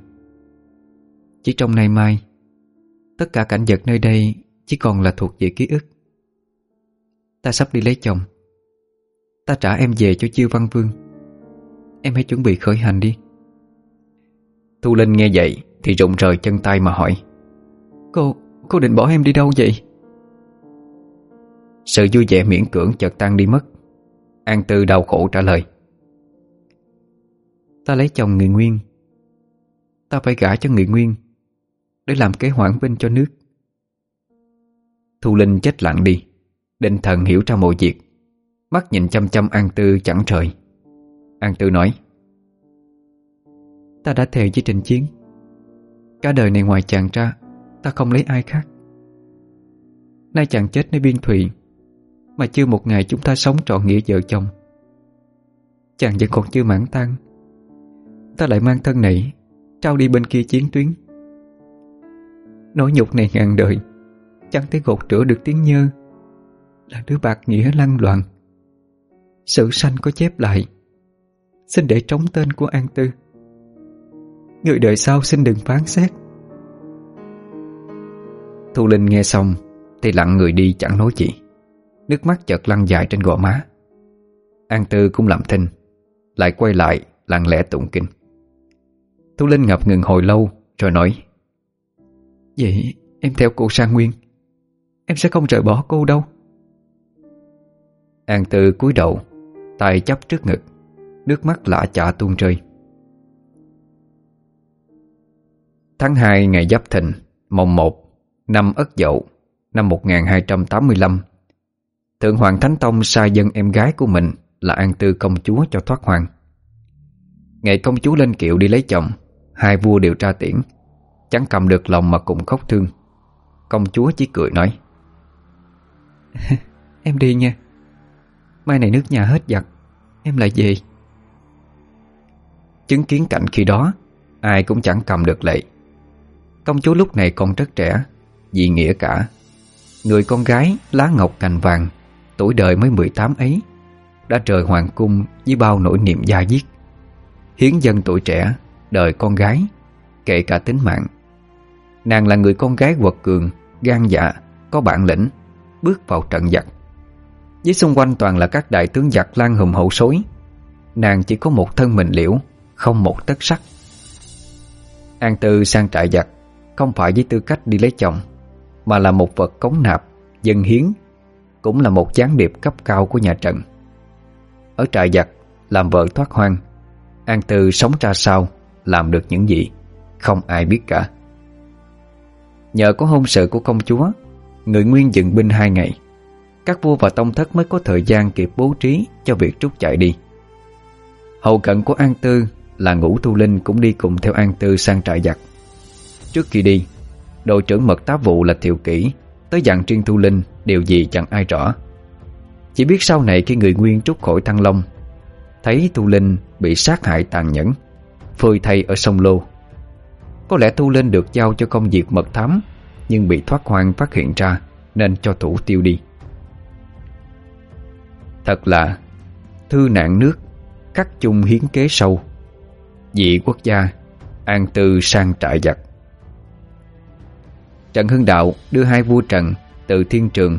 Speaker 1: Chỉ trong nay mai Tất cả cảnh vật nơi đây Chỉ còn là thuộc về ký ức. Ta sắp đi lấy chồng. Ta trả em về cho chiêu văn vương. Em hãy chuẩn bị khởi hành đi. Thu Linh nghe vậy Thì rụng rời chân tay mà hỏi Cô, cô định bỏ em đi đâu vậy? Sự vui vẻ miễn cưỡng chợt tan đi mất. An Tư đau khổ trả lời. Ta lấy chồng người Nguyên. Ta phải gả cho người Nguyên Để làm kế hoãn binh cho nước. Thu Linh chết lặng đi, Định thần hiểu ra mọi việc. Mắt nhìn chăm chăm An Tư chẳng rời. An Tư nói, Ta đã thề với Trình Chiến, Cả đời này ngoài chàng ra, Ta không lấy ai khác. Nay chàng chết nơi biên thùy mà chưa một ngày chúng ta sống trọn nghĩa vợ chồng. Chàng vẫn còn chưa mãn tan. Ta lại mang thân này, Trao đi bên kia chiến tuyến. Nỗi nhục này ngàn đời, Chẳng thể gột rửa được tiếng nhơ. Là đứa bạc nghĩa lăng loạn. Sự sanh có chép lại. Xin để trống tên của An Tư. Người đời sau xin đừng phán xét. Thu Linh nghe xong, Thì lặng người đi chẳng nói gì. Nước mắt chợt lăn dài trên gò má. An Tư cũng làm thinh Lại quay lại lặng lẽ tụng kinh. Thu Linh ngập ngừng hồi lâu Rồi nói Vậy em theo cô sang nguyên. Em sẽ không rời bỏ cô đâu. An Tư cúi đầu tay chắp trước ngực Nước mắt lạ chả tuôn rơi. Tháng 2 ngày Giáp Thìn Mồng 1 Năm Ất Dậu Năm 1285 Thượng Hoàng Thánh Tông sai dân em gái của mình Là An Tư công chúa cho thoát hoàng Ngày công chúa lên kiệu đi lấy chồng Hai vua đều tra tiễn. Chẳng cầm được lòng mà cùng khóc thương. Công chúa chỉ cười nói Em đi nha. Mai này nước nhà hết giặt Em lại về. Chứng kiến cảnh khi đó Ai cũng chẳng cầm được lệ. Công chúa lúc này còn rất trẻ Vì nghĩa cả. Người con gái lá ngọc cành vàng Tuổi đời mới 18 ấy Đã trời hoàng cung với bao nỗi niềm gia diết. Hiến dân tuổi trẻ Đời con gái Kể cả tính mạng. Nàng là người con gái quật cường gan dạ, có bản lĩnh Bước vào trận giặc. Với xung quanh toàn là các đại tướng giặc lan hùng hậu xối Nàng chỉ có một thân mình liễu Không một tất sắc. An Tư sang trại giặc Không phải với tư cách đi lấy chồng Mà là một vật cống nạp Dân hiến cũng là một gián điệp cấp cao của nhà Trần Ở trại giặc, Làm vợ thoát hoang, An Tư sống ra sao, Làm được những gì, Không ai biết cả. Nhờ có hôn sự của công chúa, Người Nguyên dựng binh hai ngày, Các vua và tông thất mới có thời gian kịp bố trí Cho việc trút chạy đi. Hậu cận của An Tư Là ngũ thu linh cũng đi cùng theo An Tư sang trại giặc. Trước khi đi, Đội trưởng mật tá vụ là Thiệu Kỷ Tới dặn Triên Thu Linh Điều gì chẳng ai rõ. Chỉ biết sau này khi người Nguyên trút khỏi Thăng Long, Thấy Tu Linh bị sát hại tàn nhẫn, Phơi thay ở sông Lô. Có lẽ Tu Linh được giao cho công việc mật thám, Nhưng bị thoát hoang phát hiện ra Nên cho thủ tiêu đi. Thật là, Thư nạn nước cắt chung hiến kế sâu. Dị quốc gia An tư sang trại giặc. Trần Hưng Đạo đưa hai vua Trần từ thiên trường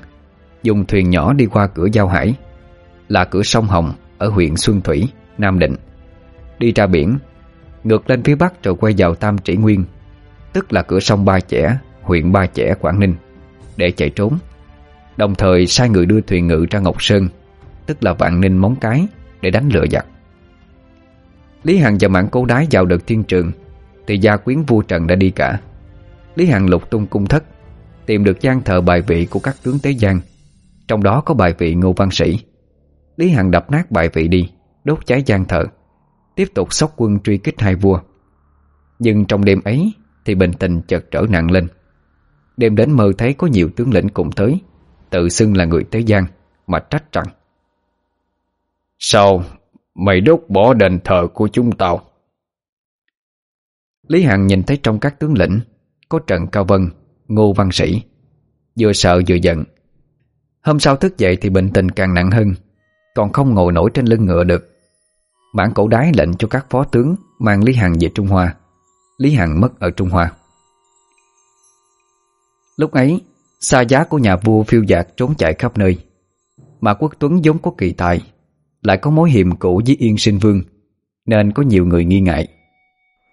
Speaker 1: dùng thuyền nhỏ đi qua cửa giao hải là cửa sông Hồng ở huyện Xuân Thủy, Nam Định. Đi ra biển, ngược lên phía bắc rồi quay vào Tam Trĩ Nguyên, tức là cửa sông Ba Chẻ, huyện Ba Chẻ, Quảng Ninh, để chạy trốn. Đồng thời sai người đưa thuyền ngự ra Ngọc Sơn, tức là Vạn Ninh Móng Cái, để đánh lừa giặc. Lý Hằng và Mạng Cố Đái vào được thiên trường, thì gia quyến vua Trần đã đi cả. Lý Hằng lục tung cung thất, Tìm được gian thờ bài vị của các tướng Tế Giang. Trong đó có bài vị Ngô Văn Sĩ. Lý Hằng đập nát bài vị đi Đốt cháy gian thờ Tiếp tục sóc quân truy kích hai vua. Nhưng trong đêm ấy Thì bình tình chợt trở nặng lên. Đêm đến mơ thấy có nhiều tướng lĩnh cùng tới Tự xưng là người Tế Giang Mà trách rằng
Speaker 2: Sao mày đốt bỏ đền thờ của chúng tao?
Speaker 1: Lý Hằng nhìn thấy trong các tướng lĩnh Có Trần Cao Vân Ngô Văn Sĩ. Vừa sợ vừa giận. Hôm sau thức dậy thì bệnh tình càng nặng hơn, Còn không ngồi nổi trên lưng ngựa được. Bản cổ đái lệnh cho các phó tướng Mang Lý Hằng về Trung Hoa. Lý Hằng mất ở Trung Hoa. Lúc ấy, Xa giá của nhà vua phiêu dạt trốn chạy khắp nơi. Mà quốc tuấn vốn có kỳ tài, Lại có mối hiểm cũ với Yên Sinh Vương, Nên có nhiều người nghi ngại.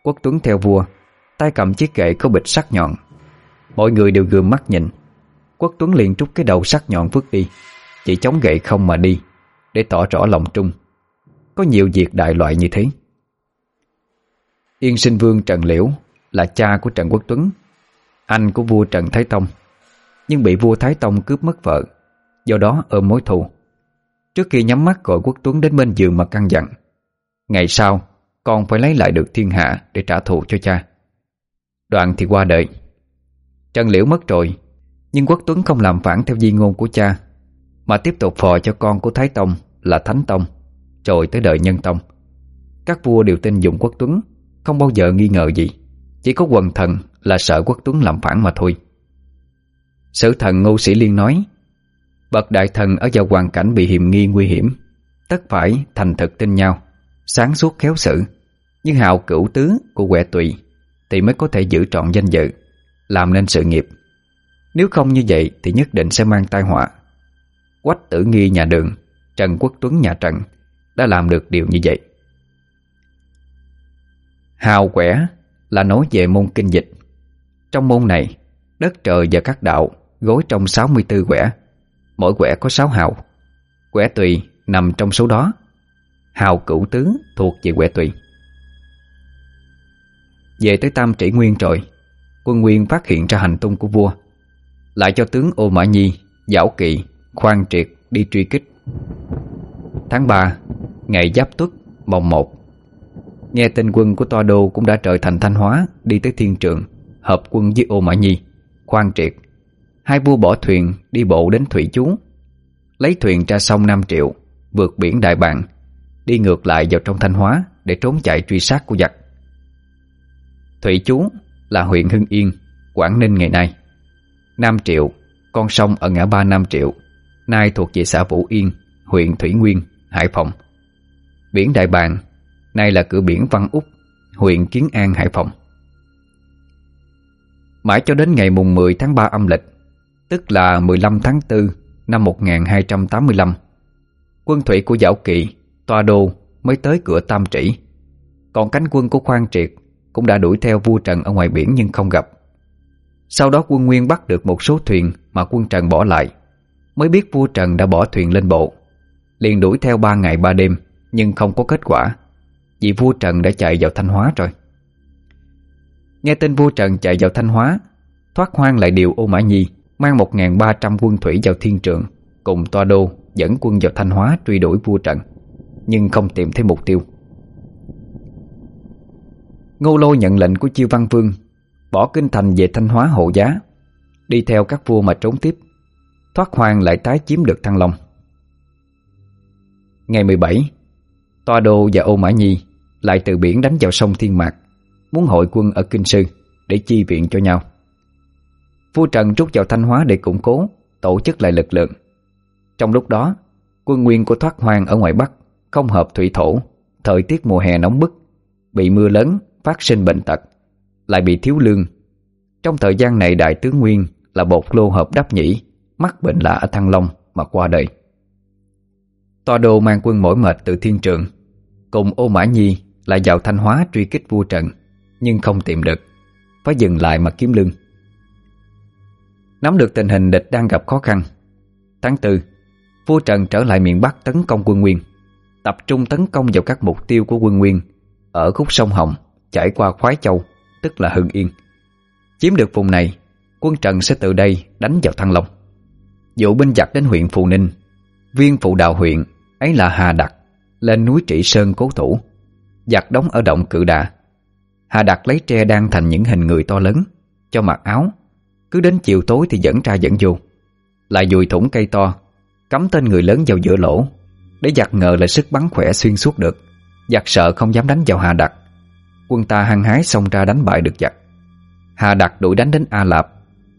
Speaker 1: Quốc tuấn theo vua, Tay cầm chiếc gậy có bịch sắc nhọn. Mọi người đều gương mắt nhìn. Quốc Tuấn liền trút cái đầu sắc nhọn vứt đi. Chỉ chống gậy không mà đi, Để tỏ rõ lòng trung. Có nhiều việc đại loại như thế. Yên sinh vương Trần Liễu Là cha của Trần Quốc Tuấn, Anh của vua Trần Thái Tông, Nhưng bị vua Thái Tông cướp mất vợ, Do đó ôm mối thù. Trước khi nhắm mắt, gọi Quốc Tuấn đến bên giường mà căng dặn, Ngày sau, Con phải lấy lại được thiên hạ Để trả thù cho cha. Đoạn thì qua đời. Trần Liễu mất rồi, Nhưng Quốc Tuấn không làm phản theo di ngôn của cha, Mà tiếp tục phò cho con của Thái Tông Là Thánh Tông, Rồi tới đời Nhân Tông. Các vua đều tin dụng Quốc Tuấn, Không bao giờ nghi ngờ gì, Chỉ có quần thần là sợ Quốc Tuấn làm phản mà thôi. Sử thần Ngô Sĩ Liên nói, Bậc đại thần ở vào hoàn cảnh bị hiểm nghi nguy hiểm, Tất phải thành thực tin nhau, Sáng suốt khéo sự Nhưng hào cửu tứ của quẹ tùy Thì mới có thể giữ trọn danh dự. Làm nên sự nghiệp. Nếu không như vậy thì nhất định sẽ mang tai họa. Quách tử nghi nhà đường, Trần Quốc Tuấn nhà Trần Đã làm được điều như vậy. Hào quẻ là nói về môn kinh dịch. Trong môn này, Đất trời và các đạo Gối trong 64 quẻ. Mỗi quẻ có 6 hào. Quẻ tùy nằm trong số đó. Hào cửu tứ thuộc về quẻ tùy. Về tới Tam Trị Nguyên rồi Quân Nguyên phát hiện ra hành tung của vua. Lại cho tướng Ô Mã Nhi Giảo Kỵ, Khoan Triệt đi truy kích. Tháng ba, Ngày Giáp Tuất Mồng một, Nghe tin quân của Toa Đô cũng đã trở thành Thanh Hóa Đi tới Thiên Trường Hợp quân với Ô Mã Nhi Khoan Triệt. Hai vua bỏ thuyền đi bộ đến Thủy Chú Lấy thuyền ra sông Nam Triệu Vượt biển Đại Bàng Đi ngược lại vào trong Thanh Hóa Để trốn chạy truy sát của giặc. Thủy Chú là huyện Hưng Yên, Quảng Ninh ngày nay. Nam Triệu, con sông ở ngã ba Nam Triệu, nay thuộc về xã Vũ Yên, huyện Thủy Nguyên, Hải Phòng. Biển Đại Bàng, nay là cửa biển Văn Úc, huyện Kiến An, Hải Phòng. Mãi cho đến ngày mùng 10 tháng 3 âm lịch, tức là 15 tháng 4 năm 1285, quân thủy của Giảo Kỵ, Toa Đô mới tới cửa Tam Trĩ, còn cánh quân của Khoan Triệt cũng đã đuổi theo vua Trần ở ngoài biển nhưng không gặp. Sau đó quân Nguyên bắt được một số thuyền mà quân Trần bỏ lại, mới biết vua Trần đã bỏ thuyền lên bộ. Liền đuổi theo ba ngày ba đêm nhưng không có kết quả, vì vua Trần đã chạy vào Thanh Hóa rồi. Nghe tin vua Trần chạy vào Thanh Hóa, thoát hoang lại điều Ô Mã Nhi mang 1.300 quân thủy vào thiên trường cùng toa đô dẫn quân vào Thanh Hóa truy đuổi vua Trần, nhưng không tìm thấy mục tiêu. Ngô Lôi nhận lệnh của Chiêu Văn Vương, Bỏ kinh thành về Thanh Hóa hộ giá, Đi theo các vua mà trốn tiếp, Thoát hoàng lại tái chiếm được Thăng Long. Ngày 17 Toa Đô và Ô Mã Nhi Lại từ biển đánh vào sông Thiên Mạc, Muốn hội quân ở Kinh Sư Để chi viện cho nhau. Vua Trần rút vào Thanh Hóa để củng cố, Tổ chức lại lực lượng. Trong lúc đó, Quân nguyên của thoát Hoàng ở ngoài Bắc Không hợp thủy thổ, Thời tiết mùa hè nóng bức, Bị mưa lớn phát sinh bệnh tật, lại bị thiếu lương. Trong thời gian này đại tướng Nguyên là bột lô hợp đắp nhĩ, mắc bệnh lạ ở Thăng Long mà qua đời. Toa đô mang quân mỏi mệt từ thiên trường, cùng ô mã nhi lại vào Thanh Hóa truy kích vua Trần, nhưng không tìm được, phải dừng lại mà kiếm lương. Nắm được tình hình địch đang gặp khó khăn, tháng tư vua Trần trở lại miền Bắc tấn công quân Nguyên, tập trung tấn công vào các mục tiêu của quân Nguyên ở khúc sông Hồng chảy qua khoái châu, tức là Hưng Yên. Chiếm được vùng này, quân Trần sẽ từ đây đánh vào Thăng Long. Dụ binh giặc đến huyện Phù Ninh, viên phụ đạo huyện ấy là Hà Đặc, lên núi Trị Sơn cố thủ, giặc đóng ở động cự đà. Hà Đặc lấy tre đang thành những hình người to lớn, cho mặc áo, cứ đến chiều tối thì dẫn ra dẫn vô. Lại dùi thủng cây to, cắm tên người lớn vào giữa lỗ, để giặc ngờ là sức bắn khỏe xuyên suốt được. Giặc sợ không dám đánh vào Hà Đặc Quân ta hăng hái xông ra đánh bại được giặc. Hà Đạt đuổi đánh đến A Lạp,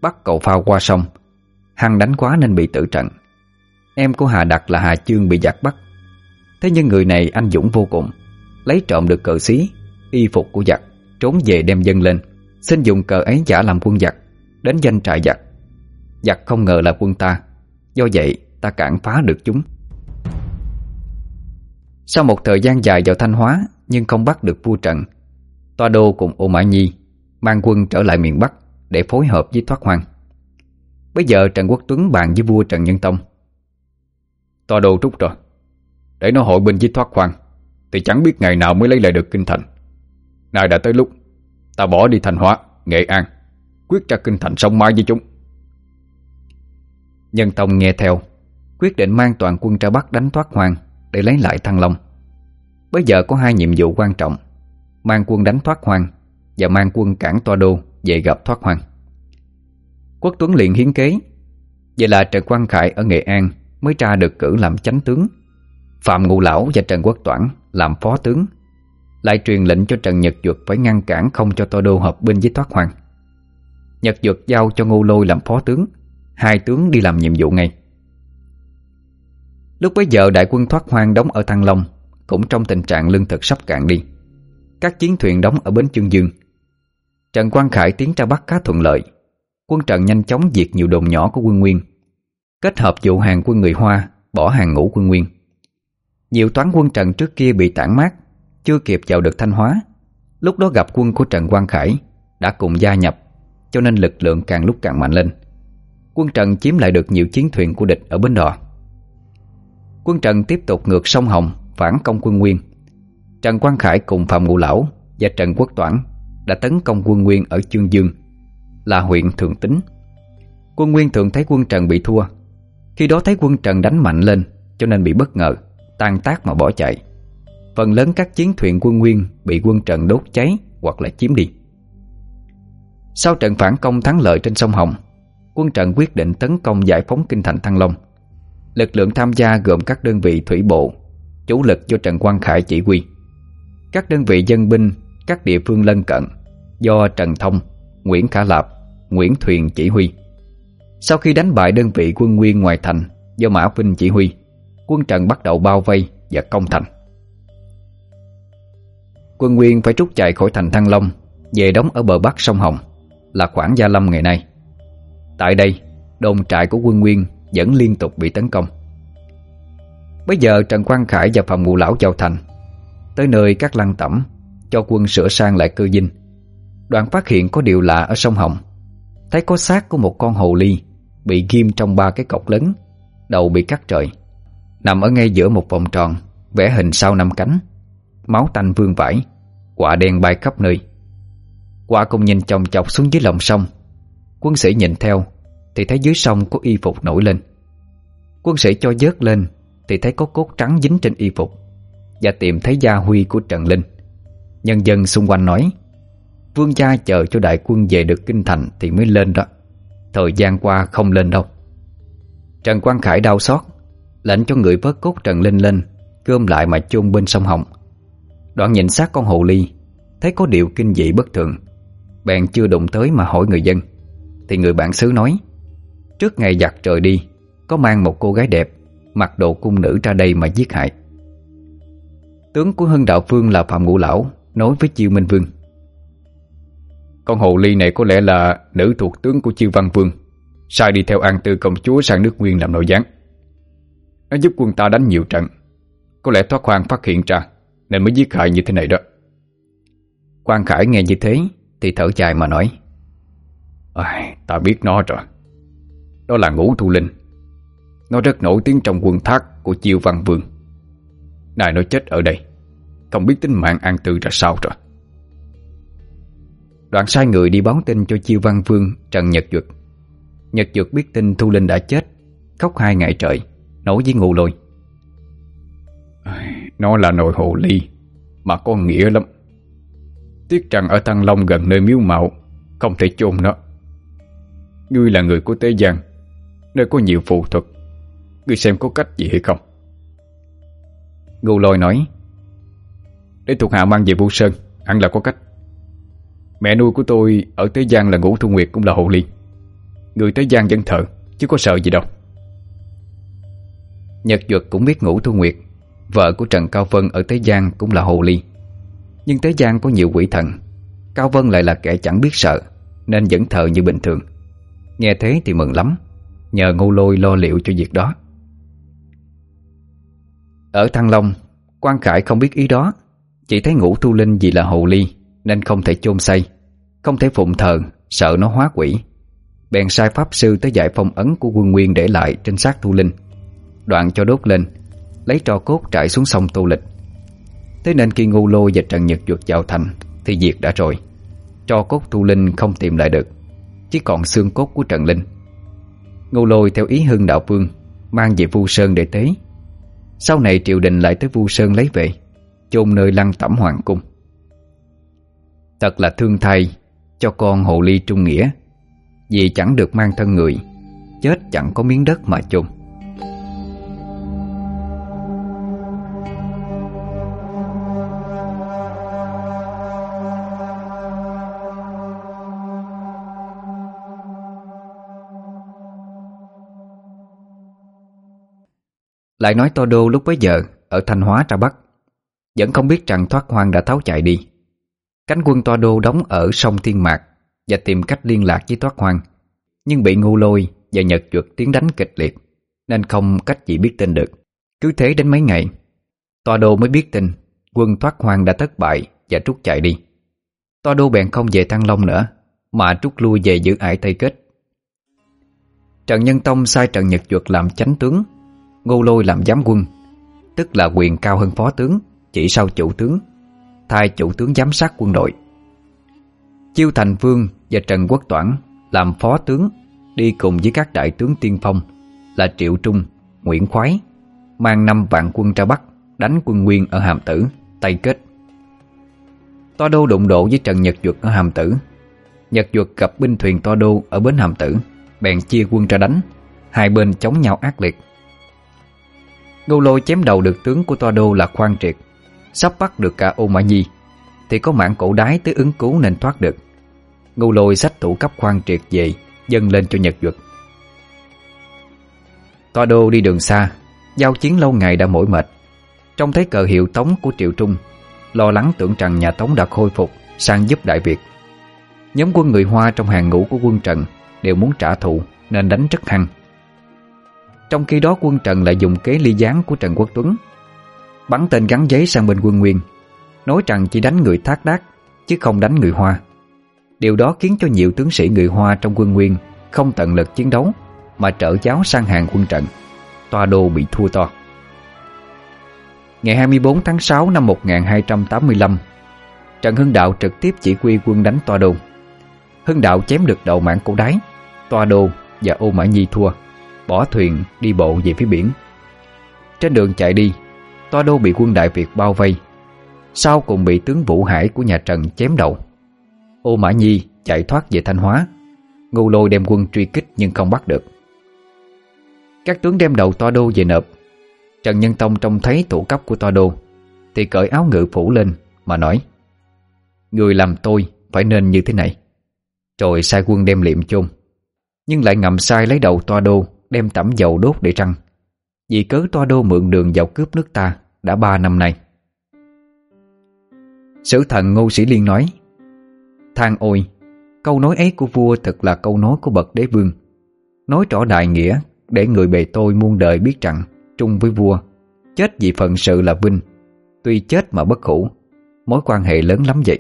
Speaker 1: Bắt cầu phao qua sông. Hăng đánh quá nên bị tử trận. Em của Hà Đạt là Hà Chương bị giặc bắt. Thế nhưng người này anh dũng vô cùng, Lấy trộm được cờ xí, Y phục của giặc, Trốn về đem dân lên, Xin dùng cờ ấy giả làm quân giặc, Đến danh trại giặc. Giặc không ngờ là quân ta, Do vậy ta cản phá được chúng. Sau một thời gian dài vào Thanh Hóa, Nhưng không bắt được vua trận Toa Đô cùng Ô Mã Nhi mang quân trở lại miền Bắc để phối hợp với thoát hoang. Bây giờ Trần Quốc Tuấn bàn với vua Trần Nhân Tông. Toa Đô trút rồi, để nó hội binh với thoát hoang thì chẳng biết ngày nào mới lấy lại được kinh thành. Nay đã tới lúc ta bỏ đi Thành Hóa, Nghệ An, quyết ra kinh thành sông mai với chúng. Nhân Tông nghe theo, quyết định mang toàn quân ra Bắc đánh thoát hoang để lấy lại Thăng Long. Bây giờ có hai nhiệm vụ quan trọng Mang quân đánh thoát hoang Và mang quân cản toa đô Về gặp thoát hoang. Quốc Tuấn liền hiến kế, Vậy là Trần Quang Khải ở Nghệ An Mới ra được cử làm chánh tướng, Phạm Ngụ Lão và Trần Quốc Toản Làm phó tướng, Lại truyền lệnh cho Trần Nhật Duật Phải ngăn cản không cho toa đô hợp binh với thoát hoang. Nhật Duật giao cho Ngô Lôi làm phó tướng, Hai tướng đi làm nhiệm vụ ngay. Lúc bấy giờ đại quân thoát hoang đóng ở Thăng Long Cũng trong tình trạng lương thực sắp cạn đi. Các chiến thuyền đóng ở bến Chương Dương. Trần Quang Khải tiến ra bắt khá thuận lợi. Quân Trần nhanh chóng diệt nhiều đồn nhỏ của quân Nguyên. Kết hợp dụ hàng quân người Hoa, Bỏ hàng ngũ quân Nguyên. Nhiều toán quân Trần trước kia bị tản mát, Chưa kịp vào được Thanh Hóa. Lúc đó gặp quân của Trần Quang Khải Đã cùng gia nhập, Cho nên lực lượng càng lúc càng mạnh lên. Quân Trần chiếm lại được nhiều chiến thuyền của địch ở Bến Đò. Quân Trần tiếp tục ngược sông Hồng, Phản công quân Nguyên. Trần Quang Khải cùng Phạm Ngũ Lão và Trần Quốc Toản đã tấn công quân Nguyên ở Chương Dương, là huyện Thường Tính. Quân Nguyên thường thấy quân Trần bị thua, khi đó thấy quân Trần đánh mạnh lên cho nên bị bất ngờ, tan tác mà bỏ chạy. Phần lớn các chiến thuyền quân Nguyên bị quân Trần đốt cháy hoặc là chiếm đi. Sau trận phản công thắng lợi trên sông Hồng, quân Trần quyết định tấn công giải phóng kinh thành Thăng Long. Lực lượng tham gia gồm các đơn vị thủy bộ, chủ lực do Trần Quang Khải chỉ huy các đơn vị dân binh, các địa phương lân cận do Trần Thông, Nguyễn Khả Lạp, Nguyễn Thuyền chỉ huy. Sau khi đánh bại đơn vị quân Nguyên ngoài thành do Mã Vinh chỉ huy, quân Trần bắt đầu bao vây và công thành. Quân Nguyên phải rút chạy khỏi thành Thăng Long về đóng ở bờ bắc sông Hồng là khoảng Gia Lâm ngày nay. Tại đây, đồn trại của quân Nguyên vẫn liên tục bị tấn công. Bây giờ Trần Quang Khải và Phạm Ngũ Lão vào thành Tới nơi các lăng tẩm, Cho quân sửa sang lại cơ dinh. Đoàn phát hiện có điều lạ ở sông Hồng. Thấy có xác của một con hồ ly Bị ghim trong ba cái cọc lớn, Đầu bị cắt trời. Nằm ở ngay giữa một vòng tròn, Vẽ hình sau năm cánh. Máu tanh vương vãi, Quả đen bay khắp nơi. Quả cũng nhìn chồng chọc xuống dưới lòng sông. Quân sĩ nhìn theo, Thì thấy dưới sông có y phục nổi lên. Quân sĩ cho dớt lên, Thì thấy có cốt trắng dính trên y phục. Và tìm thấy gia huy của Trần Linh. Nhân dân xung quanh nói, Vương gia chờ cho đại quân về được kinh thành Thì mới lên đó. Thời gian qua không lên đâu. Trần Quang Khải đau xót, Lệnh cho người vớt cốt Trần Linh lên Cơm lại mà chôn bên sông Hồng. Đoạn nhìn sát con hồ ly, Thấy có điều kinh dị bất thường. Bèn chưa đụng tới mà hỏi người dân. Thì người bạn xứ nói, Trước ngày giặt trời đi, Có mang một cô gái đẹp, Mặc đồ cung nữ ra đây mà giết hại. Tướng của Hưng Đạo Vương là Phạm Ngũ Lão Nói với Chiêu Minh Vương.
Speaker 2: Con hồ ly này có lẽ là Nữ thuộc tướng của Chiêu Văn Vương Sai đi theo an tư công chúa sang nước nguyên làm nội gián. Nó giúp quân ta đánh nhiều trận Có lẽ thoát khoan phát hiện ra Nên mới giết hại như thế này đó.
Speaker 1: Quan Khải nghe như thế Thì thở dài mà nói
Speaker 2: Ai, Ta biết nó rồi. Đó là ngũ thu linh. Nó rất nổi tiếng trong quân thác của Chiêu Văn Vương. Này nó chết ở đây. Không biết tính mạng An Tư ra sao rồi.
Speaker 1: Đoạn sai người đi báo tin cho Chiêu Văn Vương, Trần Nhật Dược. Nhật Dược biết tin Thu Linh đã chết, Khóc hai ngày trời, Nói với ngụ lôi.
Speaker 2: Nó là nội hồ ly, Mà có nghĩa lắm. Tiếc rằng ở Thăng Long gần nơi miếu mạo, Không thể chôn nó. Ngươi là người của Tế Giang Nơi có nhiều phù thuật. Ngươi xem có cách gì hay không?
Speaker 1: Ngu lôi nói,
Speaker 2: Để thuộc hạ mang về Bu Sơn Ăn là có cách. Mẹ nuôi của tôi ở Tế Giang là Ngũ Thu Nguyệt cũng là hộ liên. Người Tế Giang vẫn thợ Chứ có sợ gì đâu.
Speaker 1: Nhật Duật cũng biết Ngũ Thu Nguyệt, Vợ của Trần Cao Vân ở Tế Giang cũng là hồ ly Nhưng Tế Giang có nhiều quỷ thần, Cao Vân lại là kẻ chẳng biết sợ, Nên vẫn thờ như bình thường. Nghe thế thì mừng lắm, Nhờ ngô lôi lo liệu cho việc đó. Ở Thăng Long quan Khải không biết ý đó. Chỉ thấy ngũ thu linh vì là hồ ly, Nên không thể chôn xây, Không thể phụng thờ, Sợ nó hóa quỷ. Bèn sai pháp sư tới giải phong ấn của quân nguyên để lại trên xác thu linh. Đoạn cho đốt lên, Lấy trò cốt trải xuống sông Tô Lịch. Thế nên khi ngu lô và Trần Nhật vượt vào thành, Thì diệt đã rồi. Tro cốt thu linh không tìm lại được, Chỉ còn xương cốt của Trần Linh. Ngô lôi theo ý hưng đạo vương, Mang về vu sơn để tế. Sau này triều đình lại tới Vu Sơn lấy về, Chôn nơi lăng tẩm hoàng cung. Thật là thương thay Cho con hồ ly trung nghĩa, Vì chẳng được mang thân người, Chết chẳng có miếng đất mà chôn. Lại nói Tô Đô lúc bấy giờ, Ở Thanh Hóa ra Bắc. Vẫn không biết rằng thoát hoang đã tháo chạy đi. Cánh quân Tô Đô đóng ở sông Thiên Mạc Và tìm cách liên lạc với thoát hoang. Nhưng bị ngu lôi và Nhật chuột tiến đánh kịch liệt, Nên không cách gì biết tin được. Cứ thế đến mấy ngày Tòa đô mới biết tin Quân thoát hoang đã thất bại và trút chạy đi. Tòa đô bèn không về Thăng Long nữa, Mà trút lui về giữ ải Tây Kết. Trần Nhân Tông sai Trần Nhật Duật làm chánh tướng Ngô Lôi làm giám quân Tức là quyền cao hơn phó tướng Chỉ sau chủ tướng Thay chủ tướng giám sát quân đội. Chiêu Thành Vương và Trần Quốc Toản Làm phó tướng Đi cùng với các đại tướng tiên phong Là Triệu Trung, Nguyễn Khoái Mang năm vạn quân ra Bắc Đánh quân Nguyên ở Hàm Tử, Tây Kết. To đô đụng độ với Trần Nhật Duật ở Hàm Tử. Nhật Duật gặp binh thuyền To đô ở bến Hàm Tử Bèn chia quân ra đánh Hai bên chống nhau ác liệt. Ngô lôi chém đầu được tướng của toa đô là khoan triệt, Sắp bắt được cả ô mã nhi, Thì có mạng cổ đái tới ứng cứu nên thoát được. Ngô lôi sách thủ cấp khoan triệt về, Dâng lên cho Nhật Duật. Toa đô đi đường xa, Giao chiến lâu ngày đã mỏi mệt. Trông thấy cờ hiệu tống của Triệu Trung, Lo lắng tưởng rằng nhà tống đã khôi phục, Sang giúp Đại Việt. Nhóm quân người Hoa trong hàng ngũ của quân Trần Đều muốn trả thù, Nên đánh rất hăng. Trong khi đó quân Trần lại dùng kế ly gián của Trần Quốc Tuấn. Bắn tên gắn giấy sang bên quân Nguyên, Nói rằng chỉ đánh người Thác Đác, Chứ không đánh người Hoa. Điều đó khiến cho nhiều tướng sĩ người Hoa trong quân Nguyên Không tận lực chiến đấu, Mà trở cháo sang hàng quân Trần. Tòa đô bị thua to. Ngày 24 tháng 6 năm 1285 Trần Hưng Đạo trực tiếp chỉ huy quân đánh tòa Đô. Hưng Đạo chém được đầu mảng cổ đáy tòa Đô và Ô Mã Nhi thua. Bỏ thuyền đi bộ về phía biển. Trên đường chạy đi, Toa đô bị quân Đại Việt bao vây, Sau cùng bị tướng Vũ Hải của nhà Trần chém đầu. Ô Mã Nhi chạy thoát về Thanh Hóa, Ngô Lôi đem quân truy kích nhưng không bắt được. Các tướng đem đầu Toa Đô về nộp. Trần Nhân Tông trông thấy tủ cấp của Toa Đô, Thì cởi áo ngự phủ lên mà nói, Người làm tôi phải nên như thế này. Rồi sai quân đem liệm chung Nhưng lại ngầm sai lấy đầu Toa Đô Đem tẩm dầu đốt để răng. Vì cớ toa đô mượn đường vào cướp nước ta Đã ba năm nay. Sử thần Ngô Sĩ Liên nói Thang ôi, Câu nói ấy của vua thật là câu nói của bậc đế vương. Nói rõ đại nghĩa Để người bề tôi muôn đời biết rằng Trung với vua, Chết vì phận sự là vinh, Tuy chết mà bất hủ, Mối quan hệ lớn lắm vậy.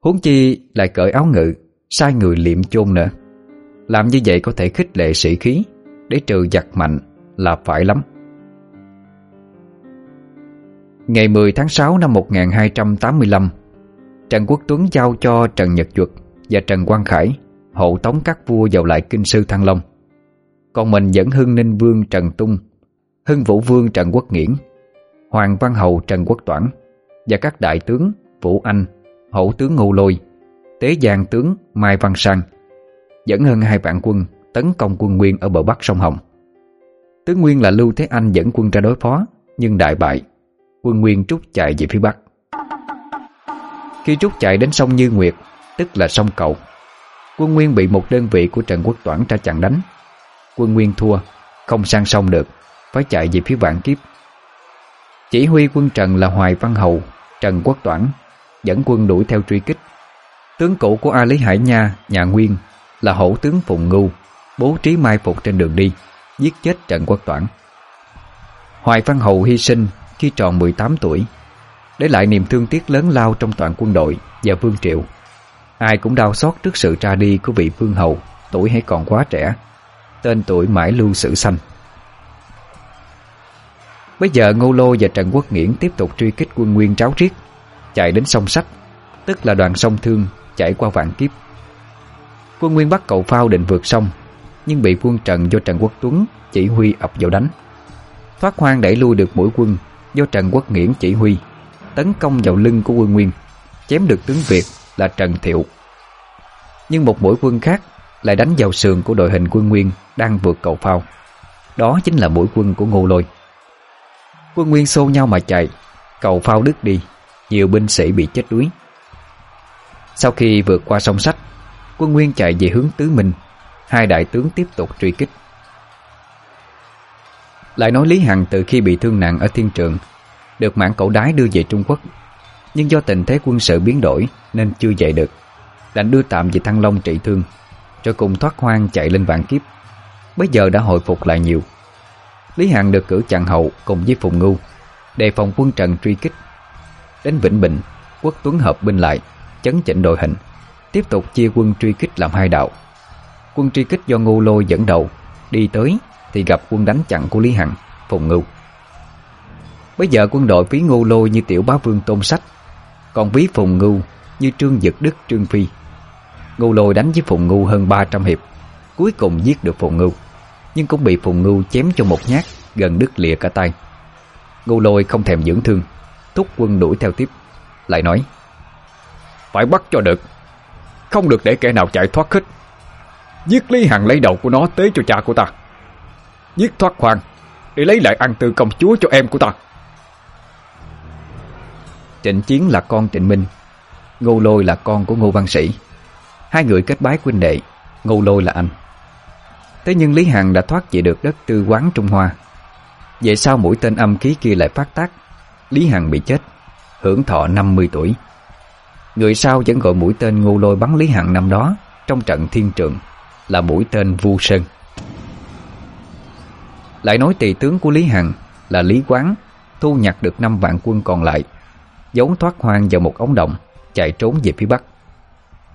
Speaker 1: Huống chi lại cởi áo ngự, Sai người liệm chôn nữa làm như vậy có thể khích lệ sĩ khí, Để trừ giặc mạnh là phải lắm. Ngày 10 tháng 6 năm 1285 Trần Quốc Tuấn giao cho Trần Nhật Duật Và Trần Quang Khải Hộ tống các vua vào lại kinh sư Thăng Long. Còn mình dẫn Hưng Ninh Vương Trần Tung, Hưng Vũ Vương Trần Quốc Nghiễn, Hoàng Văn Hầu Trần Quốc Toản Và các đại tướng Vũ Anh, Hậu tướng Ngô Lôi, Tế Giang tướng Mai Văn Sang dẫn hơn hai vạn quân tấn công quân Nguyên ở bờ bắc sông Hồng. Tướng Nguyên là Lưu Thế Anh dẫn quân ra đối phó, nhưng đại bại, quân Nguyên trút chạy về phía bắc. Khi trút chạy đến sông Như Nguyệt, tức là sông cầu quân Nguyên bị một đơn vị của Trần Quốc Toản ra chặn đánh. Quân Nguyên thua, không sang sông được, phải chạy về phía Vạn Kiếp. Chỉ huy quân Trần là Hoài Văn Hầu, Trần Quốc Toản, dẫn quân đuổi theo truy kích. Tướng cũ của A Lý Hải Nha, nhà Nguyên là hậu tướng Phùng Ngu bố trí mai phục trên đường đi, giết chết Trần Quốc Toản. Hoài Văn Hậu hy sinh khi tròn 18 tuổi, để lại niềm thương tiếc lớn lao trong toàn quân đội và Vương Triệu. Ai cũng đau xót trước sự ra đi của vị Vương Hậu, tuổi hay còn quá trẻ, tên tuổi mãi lưu sử sanh. Bây giờ Ngô Lô và Trần Quốc Nghiễn tiếp tục truy kích quân Nguyên tráo riết, chạy đến sông Sách, tức là đoàn sông Thương chạy qua vạn kiếp Quân Nguyên bắt cậu phao định vượt sông, Nhưng bị quân Trần do Trần Quốc Tuấn Chỉ huy ập vào đánh. Thoát hoang đẩy lui được mũi quân, Do Trần Quốc Nghiễn chỉ huy, Tấn công vào lưng của quân Nguyên, Chém được tướng Việt là Trần Thiệu. Nhưng một mũi quân khác Lại đánh vào sườn của đội hình quân Nguyên Đang vượt cầu phao. Đó chính là mũi quân của Ngô Lôi. Quân Nguyên xô nhau mà chạy Cầu phao đứt đi, Nhiều binh sĩ bị chết đuối. Sau khi vượt qua sông Sách Quân Nguyên chạy về hướng Tứ Minh. Hai đại tướng tiếp tục truy kích. Lại nói Lý Hằng từ khi bị thương nặng ở thiên trường, Được mãn cậu đái đưa về Trung Quốc. Nhưng do tình thế quân sự biến đổi, Nên chưa dậy được. Đành đưa tạm về Thăng Long trị thương, Rồi cùng thoát hoang chạy lên vạn kiếp. Bây giờ đã hồi phục lại nhiều. Lý Hằng được cử chặn hậu cùng với Phùng Ngưu, Đề phòng quân Trần truy kích. Đến Vĩnh Bình, Quốc Tuấn hợp binh lại, Chấn chỉnh đội hình. Tiếp tục chia quân truy kích làm hai đạo. Quân truy kích do Ngô Lôi dẫn đầu, Đi tới thì gặp quân đánh chặn của Lý Hằng, Phùng Ngưu. Bây giờ quân đội phí Ngô Lôi như tiểu bá vương Tôn Sách, Còn phí Phùng Ngưu như Trương Dực Đức Trương Phi. Ngô Lôi đánh với Phùng Ngưu hơn 300 hiệp, Cuối cùng giết được Phùng Ngưu, Nhưng cũng bị Phùng Ngưu chém cho một nhát Gần đứt lìa cả tay. Ngô Lôi không thèm dưỡng thương, Thúc quân đuổi theo tiếp, Lại nói, Phải bắt cho được. Không được để kẻ nào chạy thoát khích. Giết Lý Hằng lấy đầu của nó tế cho cha của ta. Giết thoát hoàng Để lấy lại ăn từ công chúa cho em của ta. Trịnh Chiến là con Trịnh Minh, Ngô Lôi là con của Ngô Văn Sĩ. Hai người kết bái huynh đệ, Ngô Lôi là anh. Thế nhưng Lý Hằng đã thoát về được đất tư quán Trung Hoa. Vậy sao mũi tên âm khí kia lại phát tác, Lý Hằng bị chết, Hưởng thọ 50 tuổi. Người sau vẫn gọi mũi tên ngu lôi bắn Lý Hằng năm đó Trong trận thiên trường Là mũi tên Vu Sơn. Lại nói tỳ tướng của Lý Hằng Là Lý Quán, Thu nhặt được 5 vạn quân còn lại, Giấu thoát hoang vào một ống đồng, Chạy trốn về phía Bắc.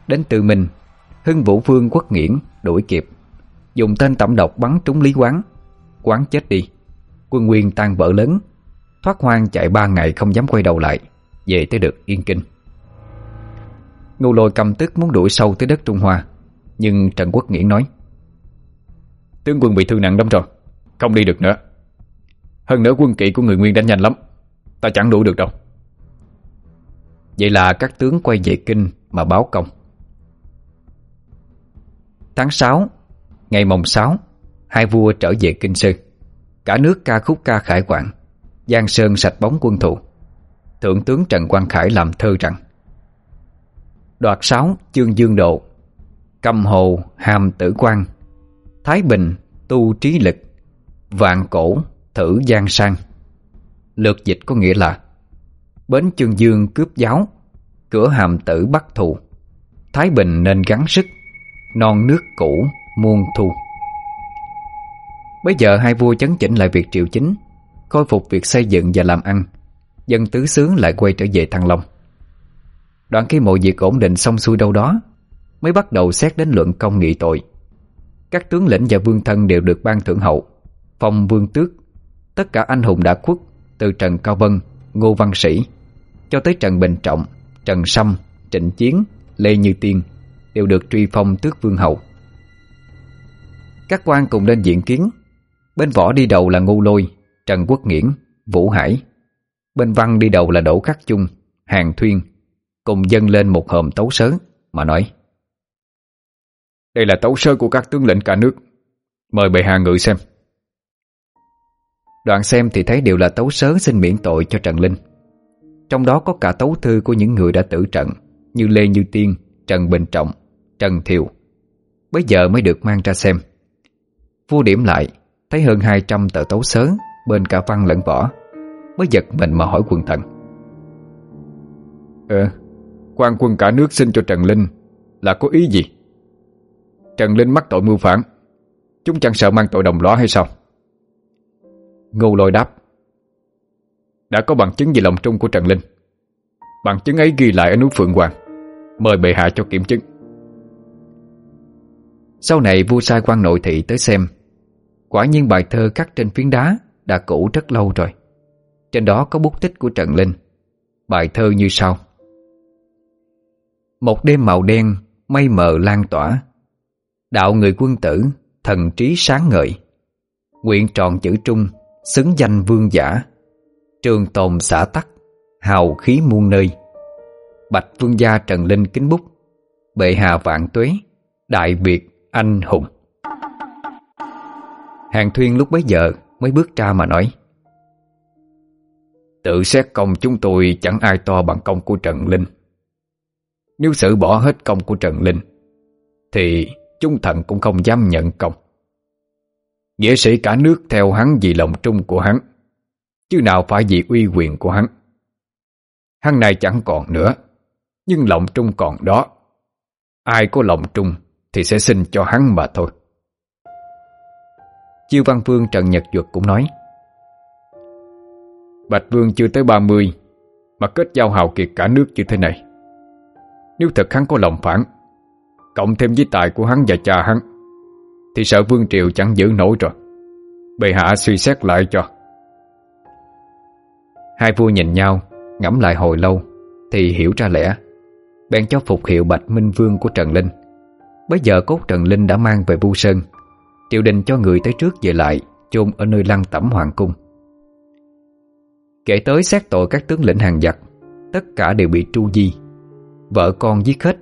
Speaker 1: Đến từ mình, Hưng Vũ Vương quất nghiễn đuổi kịp, Dùng tên tổng độc bắn trúng Lý Quán Quán chết đi. Quân Nguyên tan vỡ lớn, Thoát hoang chạy ba ngày không dám quay đầu lại, Về tới được Yên Kinh. Ngu lôi cầm tức muốn đuổi sâu tới đất Trung Hoa, Nhưng Trần Quốc Nghĩa nói, Tướng quân bị thương nặng lắm rồi, Không đi được nữa. Hơn nữa quân kỵ của người Nguyên đánh nhanh lắm, Ta chẳng đủ được đâu. Vậy là các tướng quay về kinh Mà báo công. Tháng 6 Ngày mồng 6 Hai vua trở về kinh sư. Cả nước ca khúc ca khải quảng, Giang Sơn sạch bóng quân thù. Thượng tướng Trần Quang Khải làm thơ rằng Đoạt sáu chương dương độ. Cầm hồ, hàm tử quan. Thái bình, tu trí lực. Vạn cổ, thử gian sang. Lược dịch có nghĩa là, Bến chương dương cướp giáo, Cửa hàm tử bắt thù. Thái bình nên gắng sức, Non nước cũ, muôn thu. Bây giờ hai vua chấn chỉnh lại việc triệu chính, Khôi phục việc xây dựng và làm ăn. Dân tứ xướng lại quay trở về Thăng Long. Đoạn khi mọi việc ổn định xong xuôi đâu đó Mới bắt đầu xét đến luận công nghị tội. Các tướng lĩnh và vương thân đều được ban thưởng hậu Phong vương tước. Tất cả anh hùng đã khuất Từ Trần Cao Vân, Ngô Văn Sĩ Cho tới Trần Bình Trọng, Trần Sâm, Trịnh Chiến, Lê Như Tiên Đều được truy phong tước vương hậu Các quan cùng lên diện kiến. Bên võ đi đầu là Ngô Lôi, Trần Quốc Nghiễn, Vũ Hải. Bên văn đi đầu là Đỗ Khắc Chung, Hàng Thuyên Cùng dâng lên một hòm tấu sớ Mà nói Đây là tấu sớ của các tướng lĩnh cả nước. Mời bệ hạ ngự xem. Đoạn xem thì thấy đều là tấu sớ xin miễn tội cho Trần Linh. Trong đó có cả tấu thư của những người đã tử trận Như Lê Như Tiên, Trần Bình Trọng, Trần Thiều. Bây giờ mới được mang ra xem. Vua điểm lại Thấy hơn 200 tờ tấu sớ Bên cả văn lẫn võ. Mới giật mình mà hỏi quần thần Ờ quan quân cả nước xin cho Trần Linh. Là có ý gì? Trần Linh mắc tội mưu phản. Chúng chẳng sợ mang tội đồng lõa hay sao? Ngô lôi đáp. Đã có bằng chứng về lòng trung của Trần Linh. Bằng chứng ấy ghi lại ở núi Phượng Hoàng. Mời bệ hạ cho kiểm chứng. Sau này vua sai quan nội thị tới xem. Quả nhiên bài thơ khắc trên phiến đá Đã cũ rất lâu rồi. Trên đó có bút tích của Trần Linh. Bài thơ như sau. Một đêm màu đen, Mây mờ lan tỏa. Đạo người quân tử, Thần trí sáng ngời. Nguyện tròn chữ trung, Xứng danh vương giả. Trường tồn xã tắc, Hào khí muôn nơi. Bạch vương gia Trần Linh kính bút. Bệ hạ vạn tuế, Đại Việt anh hùng. Hàng Thuyên lúc bấy giờ mới bước ra mà nói, Tự xét công chúng tôi chẳng ai to bằng công của Trần Linh. Nếu sự bỏ hết công của Trần Linh, Thì chúng thần cũng không dám nhận công. Nghĩa sĩ cả nước theo hắn vì lòng trung của hắn, Chứ nào phải vì uy quyền của hắn. Hắn này chẳng còn nữa, Nhưng lòng trung còn đó. Ai có lòng trung Thì sẽ xin cho hắn mà thôi. Chiêu Văn Vương Trần Nhật Duật cũng nói, Bạch Vương chưa tới 30 Mà kết giao hào kiệt cả nước như thế này. Nếu thật hắn có lòng phản, Cộng thêm với tài của hắn và cha hắn, Thì sợ Vương Triều chẳng giữ nổi rồi. Bệ hạ suy xét lại cho. Hai vua nhìn nhau, Ngẫm lại hồi lâu, Thì hiểu ra lẽ. Bèn cho phục hiệu Bạch Minh Vương của Trần Linh. Bây giờ cốt Trần Linh đã mang về Bu Sơn. Triều đình cho người tới trước về lại, chôn ở nơi lăng tẩm hoàng cung. Kể tới xét tội các tướng lĩnh hàng giặc, Tất cả đều bị tru di. Vợ con giết hết.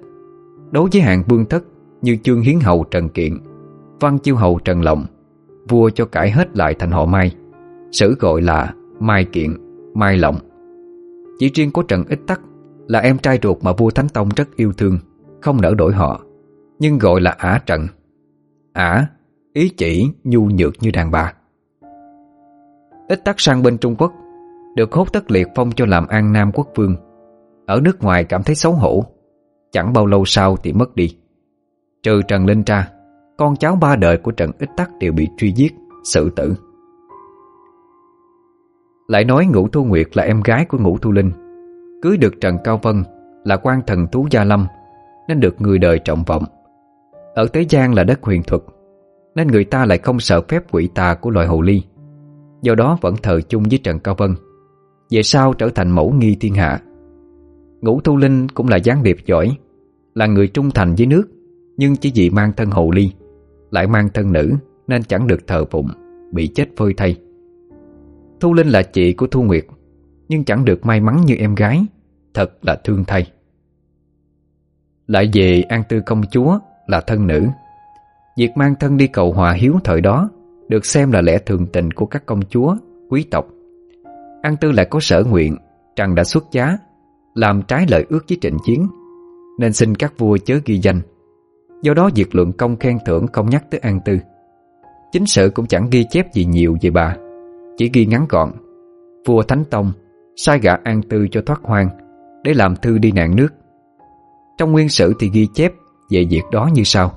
Speaker 1: Đối với hạng vương thất Như Trương Hiến Hầu Trần Kiện Văn Chiêu Hầu Trần Lộng Vua cho cải hết lại thành họ Mai Sử gọi là Mai Kiện, Mai Lộng Chỉ riêng có Trần Ích Tắc Là em trai ruột mà vua Thánh Tông rất yêu thương Không nỡ đổi họ Nhưng gọi là Ả Trần. Ả, ý chỉ nhu nhược như đàn bà. Ích Tắc sang bên Trung Quốc Được hốt tất liệt phong cho làm an nam quốc vương. Ở nước ngoài cảm thấy xấu hổ. Chẳng bao lâu sau thì mất đi. Trừ Trần Linh Tra Con cháu ba đời của Trần ít Tắc đều bị truy giết Sự tử. Lại nói Ngũ Thu Nguyệt là em gái của Ngũ Thu Linh. Cưới được Trần Cao Vân Là quan thần tú Gia Lâm, Nên được người đời trọng vọng. Ở Tế Giang là đất huyền thuật, Nên người ta lại không sợ phép quỷ tà của loài hồ ly. Do đó vẫn thờ chung với Trần Cao Vân. Về sau trở thành mẫu nghi thiên hạ. Ngũ thu Linh cũng là gián điệp giỏi, Là người trung thành với nước, Nhưng chỉ vì mang thân hồ ly, Lại mang thân nữ Nên chẳng được thờ phụng, Bị chết phơi thay. Thu Linh là chị của Thu Nguyệt, Nhưng chẳng được may mắn như em gái, Thật là thương thay. Lại về An Tư Công Chúa Là thân nữ. Việc mang thân đi cầu hòa hiếu thời đó Được xem là lẽ thường tình của các công chúa, Quý tộc. An Tư lại có sở nguyện Rằng đã xuất giá làm trái lời ước với trịnh chiến, Nên xin các vua chớ ghi danh. Do đó việc luận công khen thưởng không nhắc tới An Tư. Chính sự cũng chẳng ghi chép gì nhiều về bà, Chỉ ghi ngắn gọn, Vua Thánh Tông sai gã An Tư cho thoát hoang Để làm thư đi nạn nước. Trong nguyên sử thì ghi chép về việc đó như sau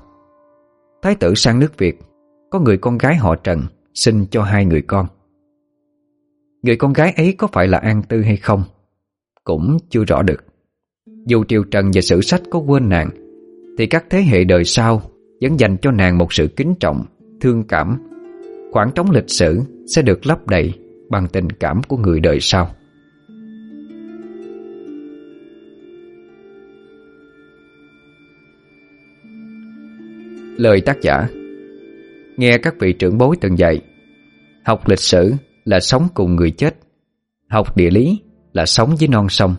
Speaker 1: Thái tử sang nước Việt, Có người con gái họ Trần sinh cho hai người con. Người con gái ấy có phải là An Tư hay không? cũng chưa rõ được. Dù triều trần và sử sách có quên nàng, Thì các thế hệ đời sau Vẫn dành cho nàng một sự kính trọng, Thương cảm. Khoảng trống lịch sử sẽ được lấp đầy Bằng tình cảm của người đời sau. Lời tác giả. Nghe các vị trưởng bối từng dạy, Học lịch sử là sống cùng người chết, Học địa lý là sống với non sông.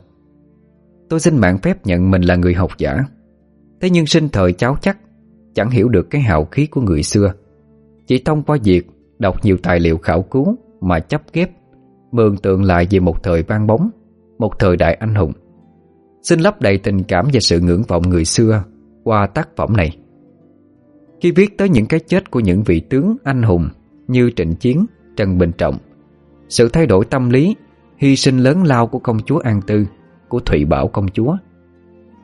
Speaker 1: Tôi xin mạng phép nhận mình là người học giả. Thế nhưng sinh thời cháu chắc Chẳng hiểu được cái hào khí của người xưa. Chỉ thông qua việc Đọc nhiều tài liệu khảo cứu Mà chấp ghép Mường tượng lại về một thời vang bóng Một thời đại anh hùng. Xin lấp đầy tình cảm và sự ngưỡng vọng người xưa Qua tác phẩm này. Khi viết tới những cái chết của những vị tướng anh hùng Như Trịnh Chiến, Trần Bình Trọng Sự thay đổi tâm lý hy sinh lớn lao của công chúa An Tư, của Thụy Bảo công chúa,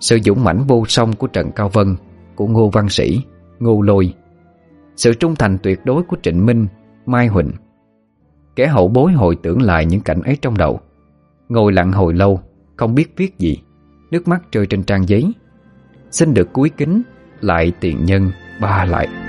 Speaker 1: sự dũng mãnh vô song của Trần Cao Vân, của Ngô Văn Sĩ, Ngô Lôi, sự trung thành tuyệt đối của Trịnh Minh, Mai Huỳnh. Kẻ hậu bối hồi tưởng lại những cảnh ấy trong đầu, ngồi lặng hồi lâu, không biết viết gì, nước mắt rơi trên trang giấy. Xin được cúi kính lại tiền nhân ba lại.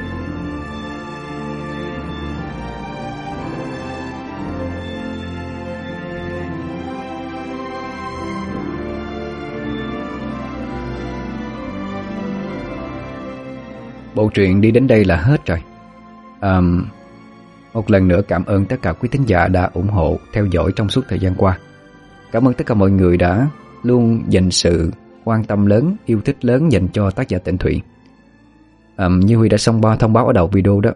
Speaker 1: Bộ truyện đi đến đây là hết rồi. À, Một lần nữa cảm ơn tất cả quý thính giả đã ủng hộ Theo dõi trong suốt thời gian qua. Cảm ơn tất cả mọi người đã Luôn dành sự quan tâm lớn Yêu thích lớn dành cho tác giả Tịnh Thụy. À, Như Huy đã xong ba thông báo ở đầu video đó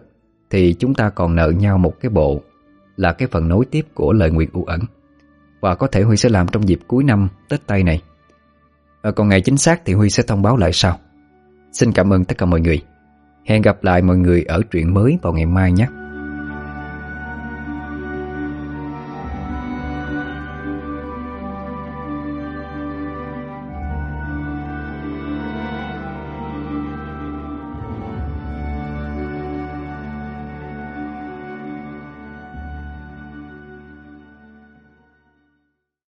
Speaker 1: Thì chúng ta còn nợ nhau một cái bộ Là cái phần nối tiếp của lời nguyện u ẩn. Và có thể Huy sẽ làm trong dịp cuối năm Tết Tây này. À, Còn ngày chính xác thì Huy sẽ thông báo lại sau. Xin cảm ơn tất cả mọi người. Hẹn gặp lại mọi người ở truyện mới vào ngày mai nhé.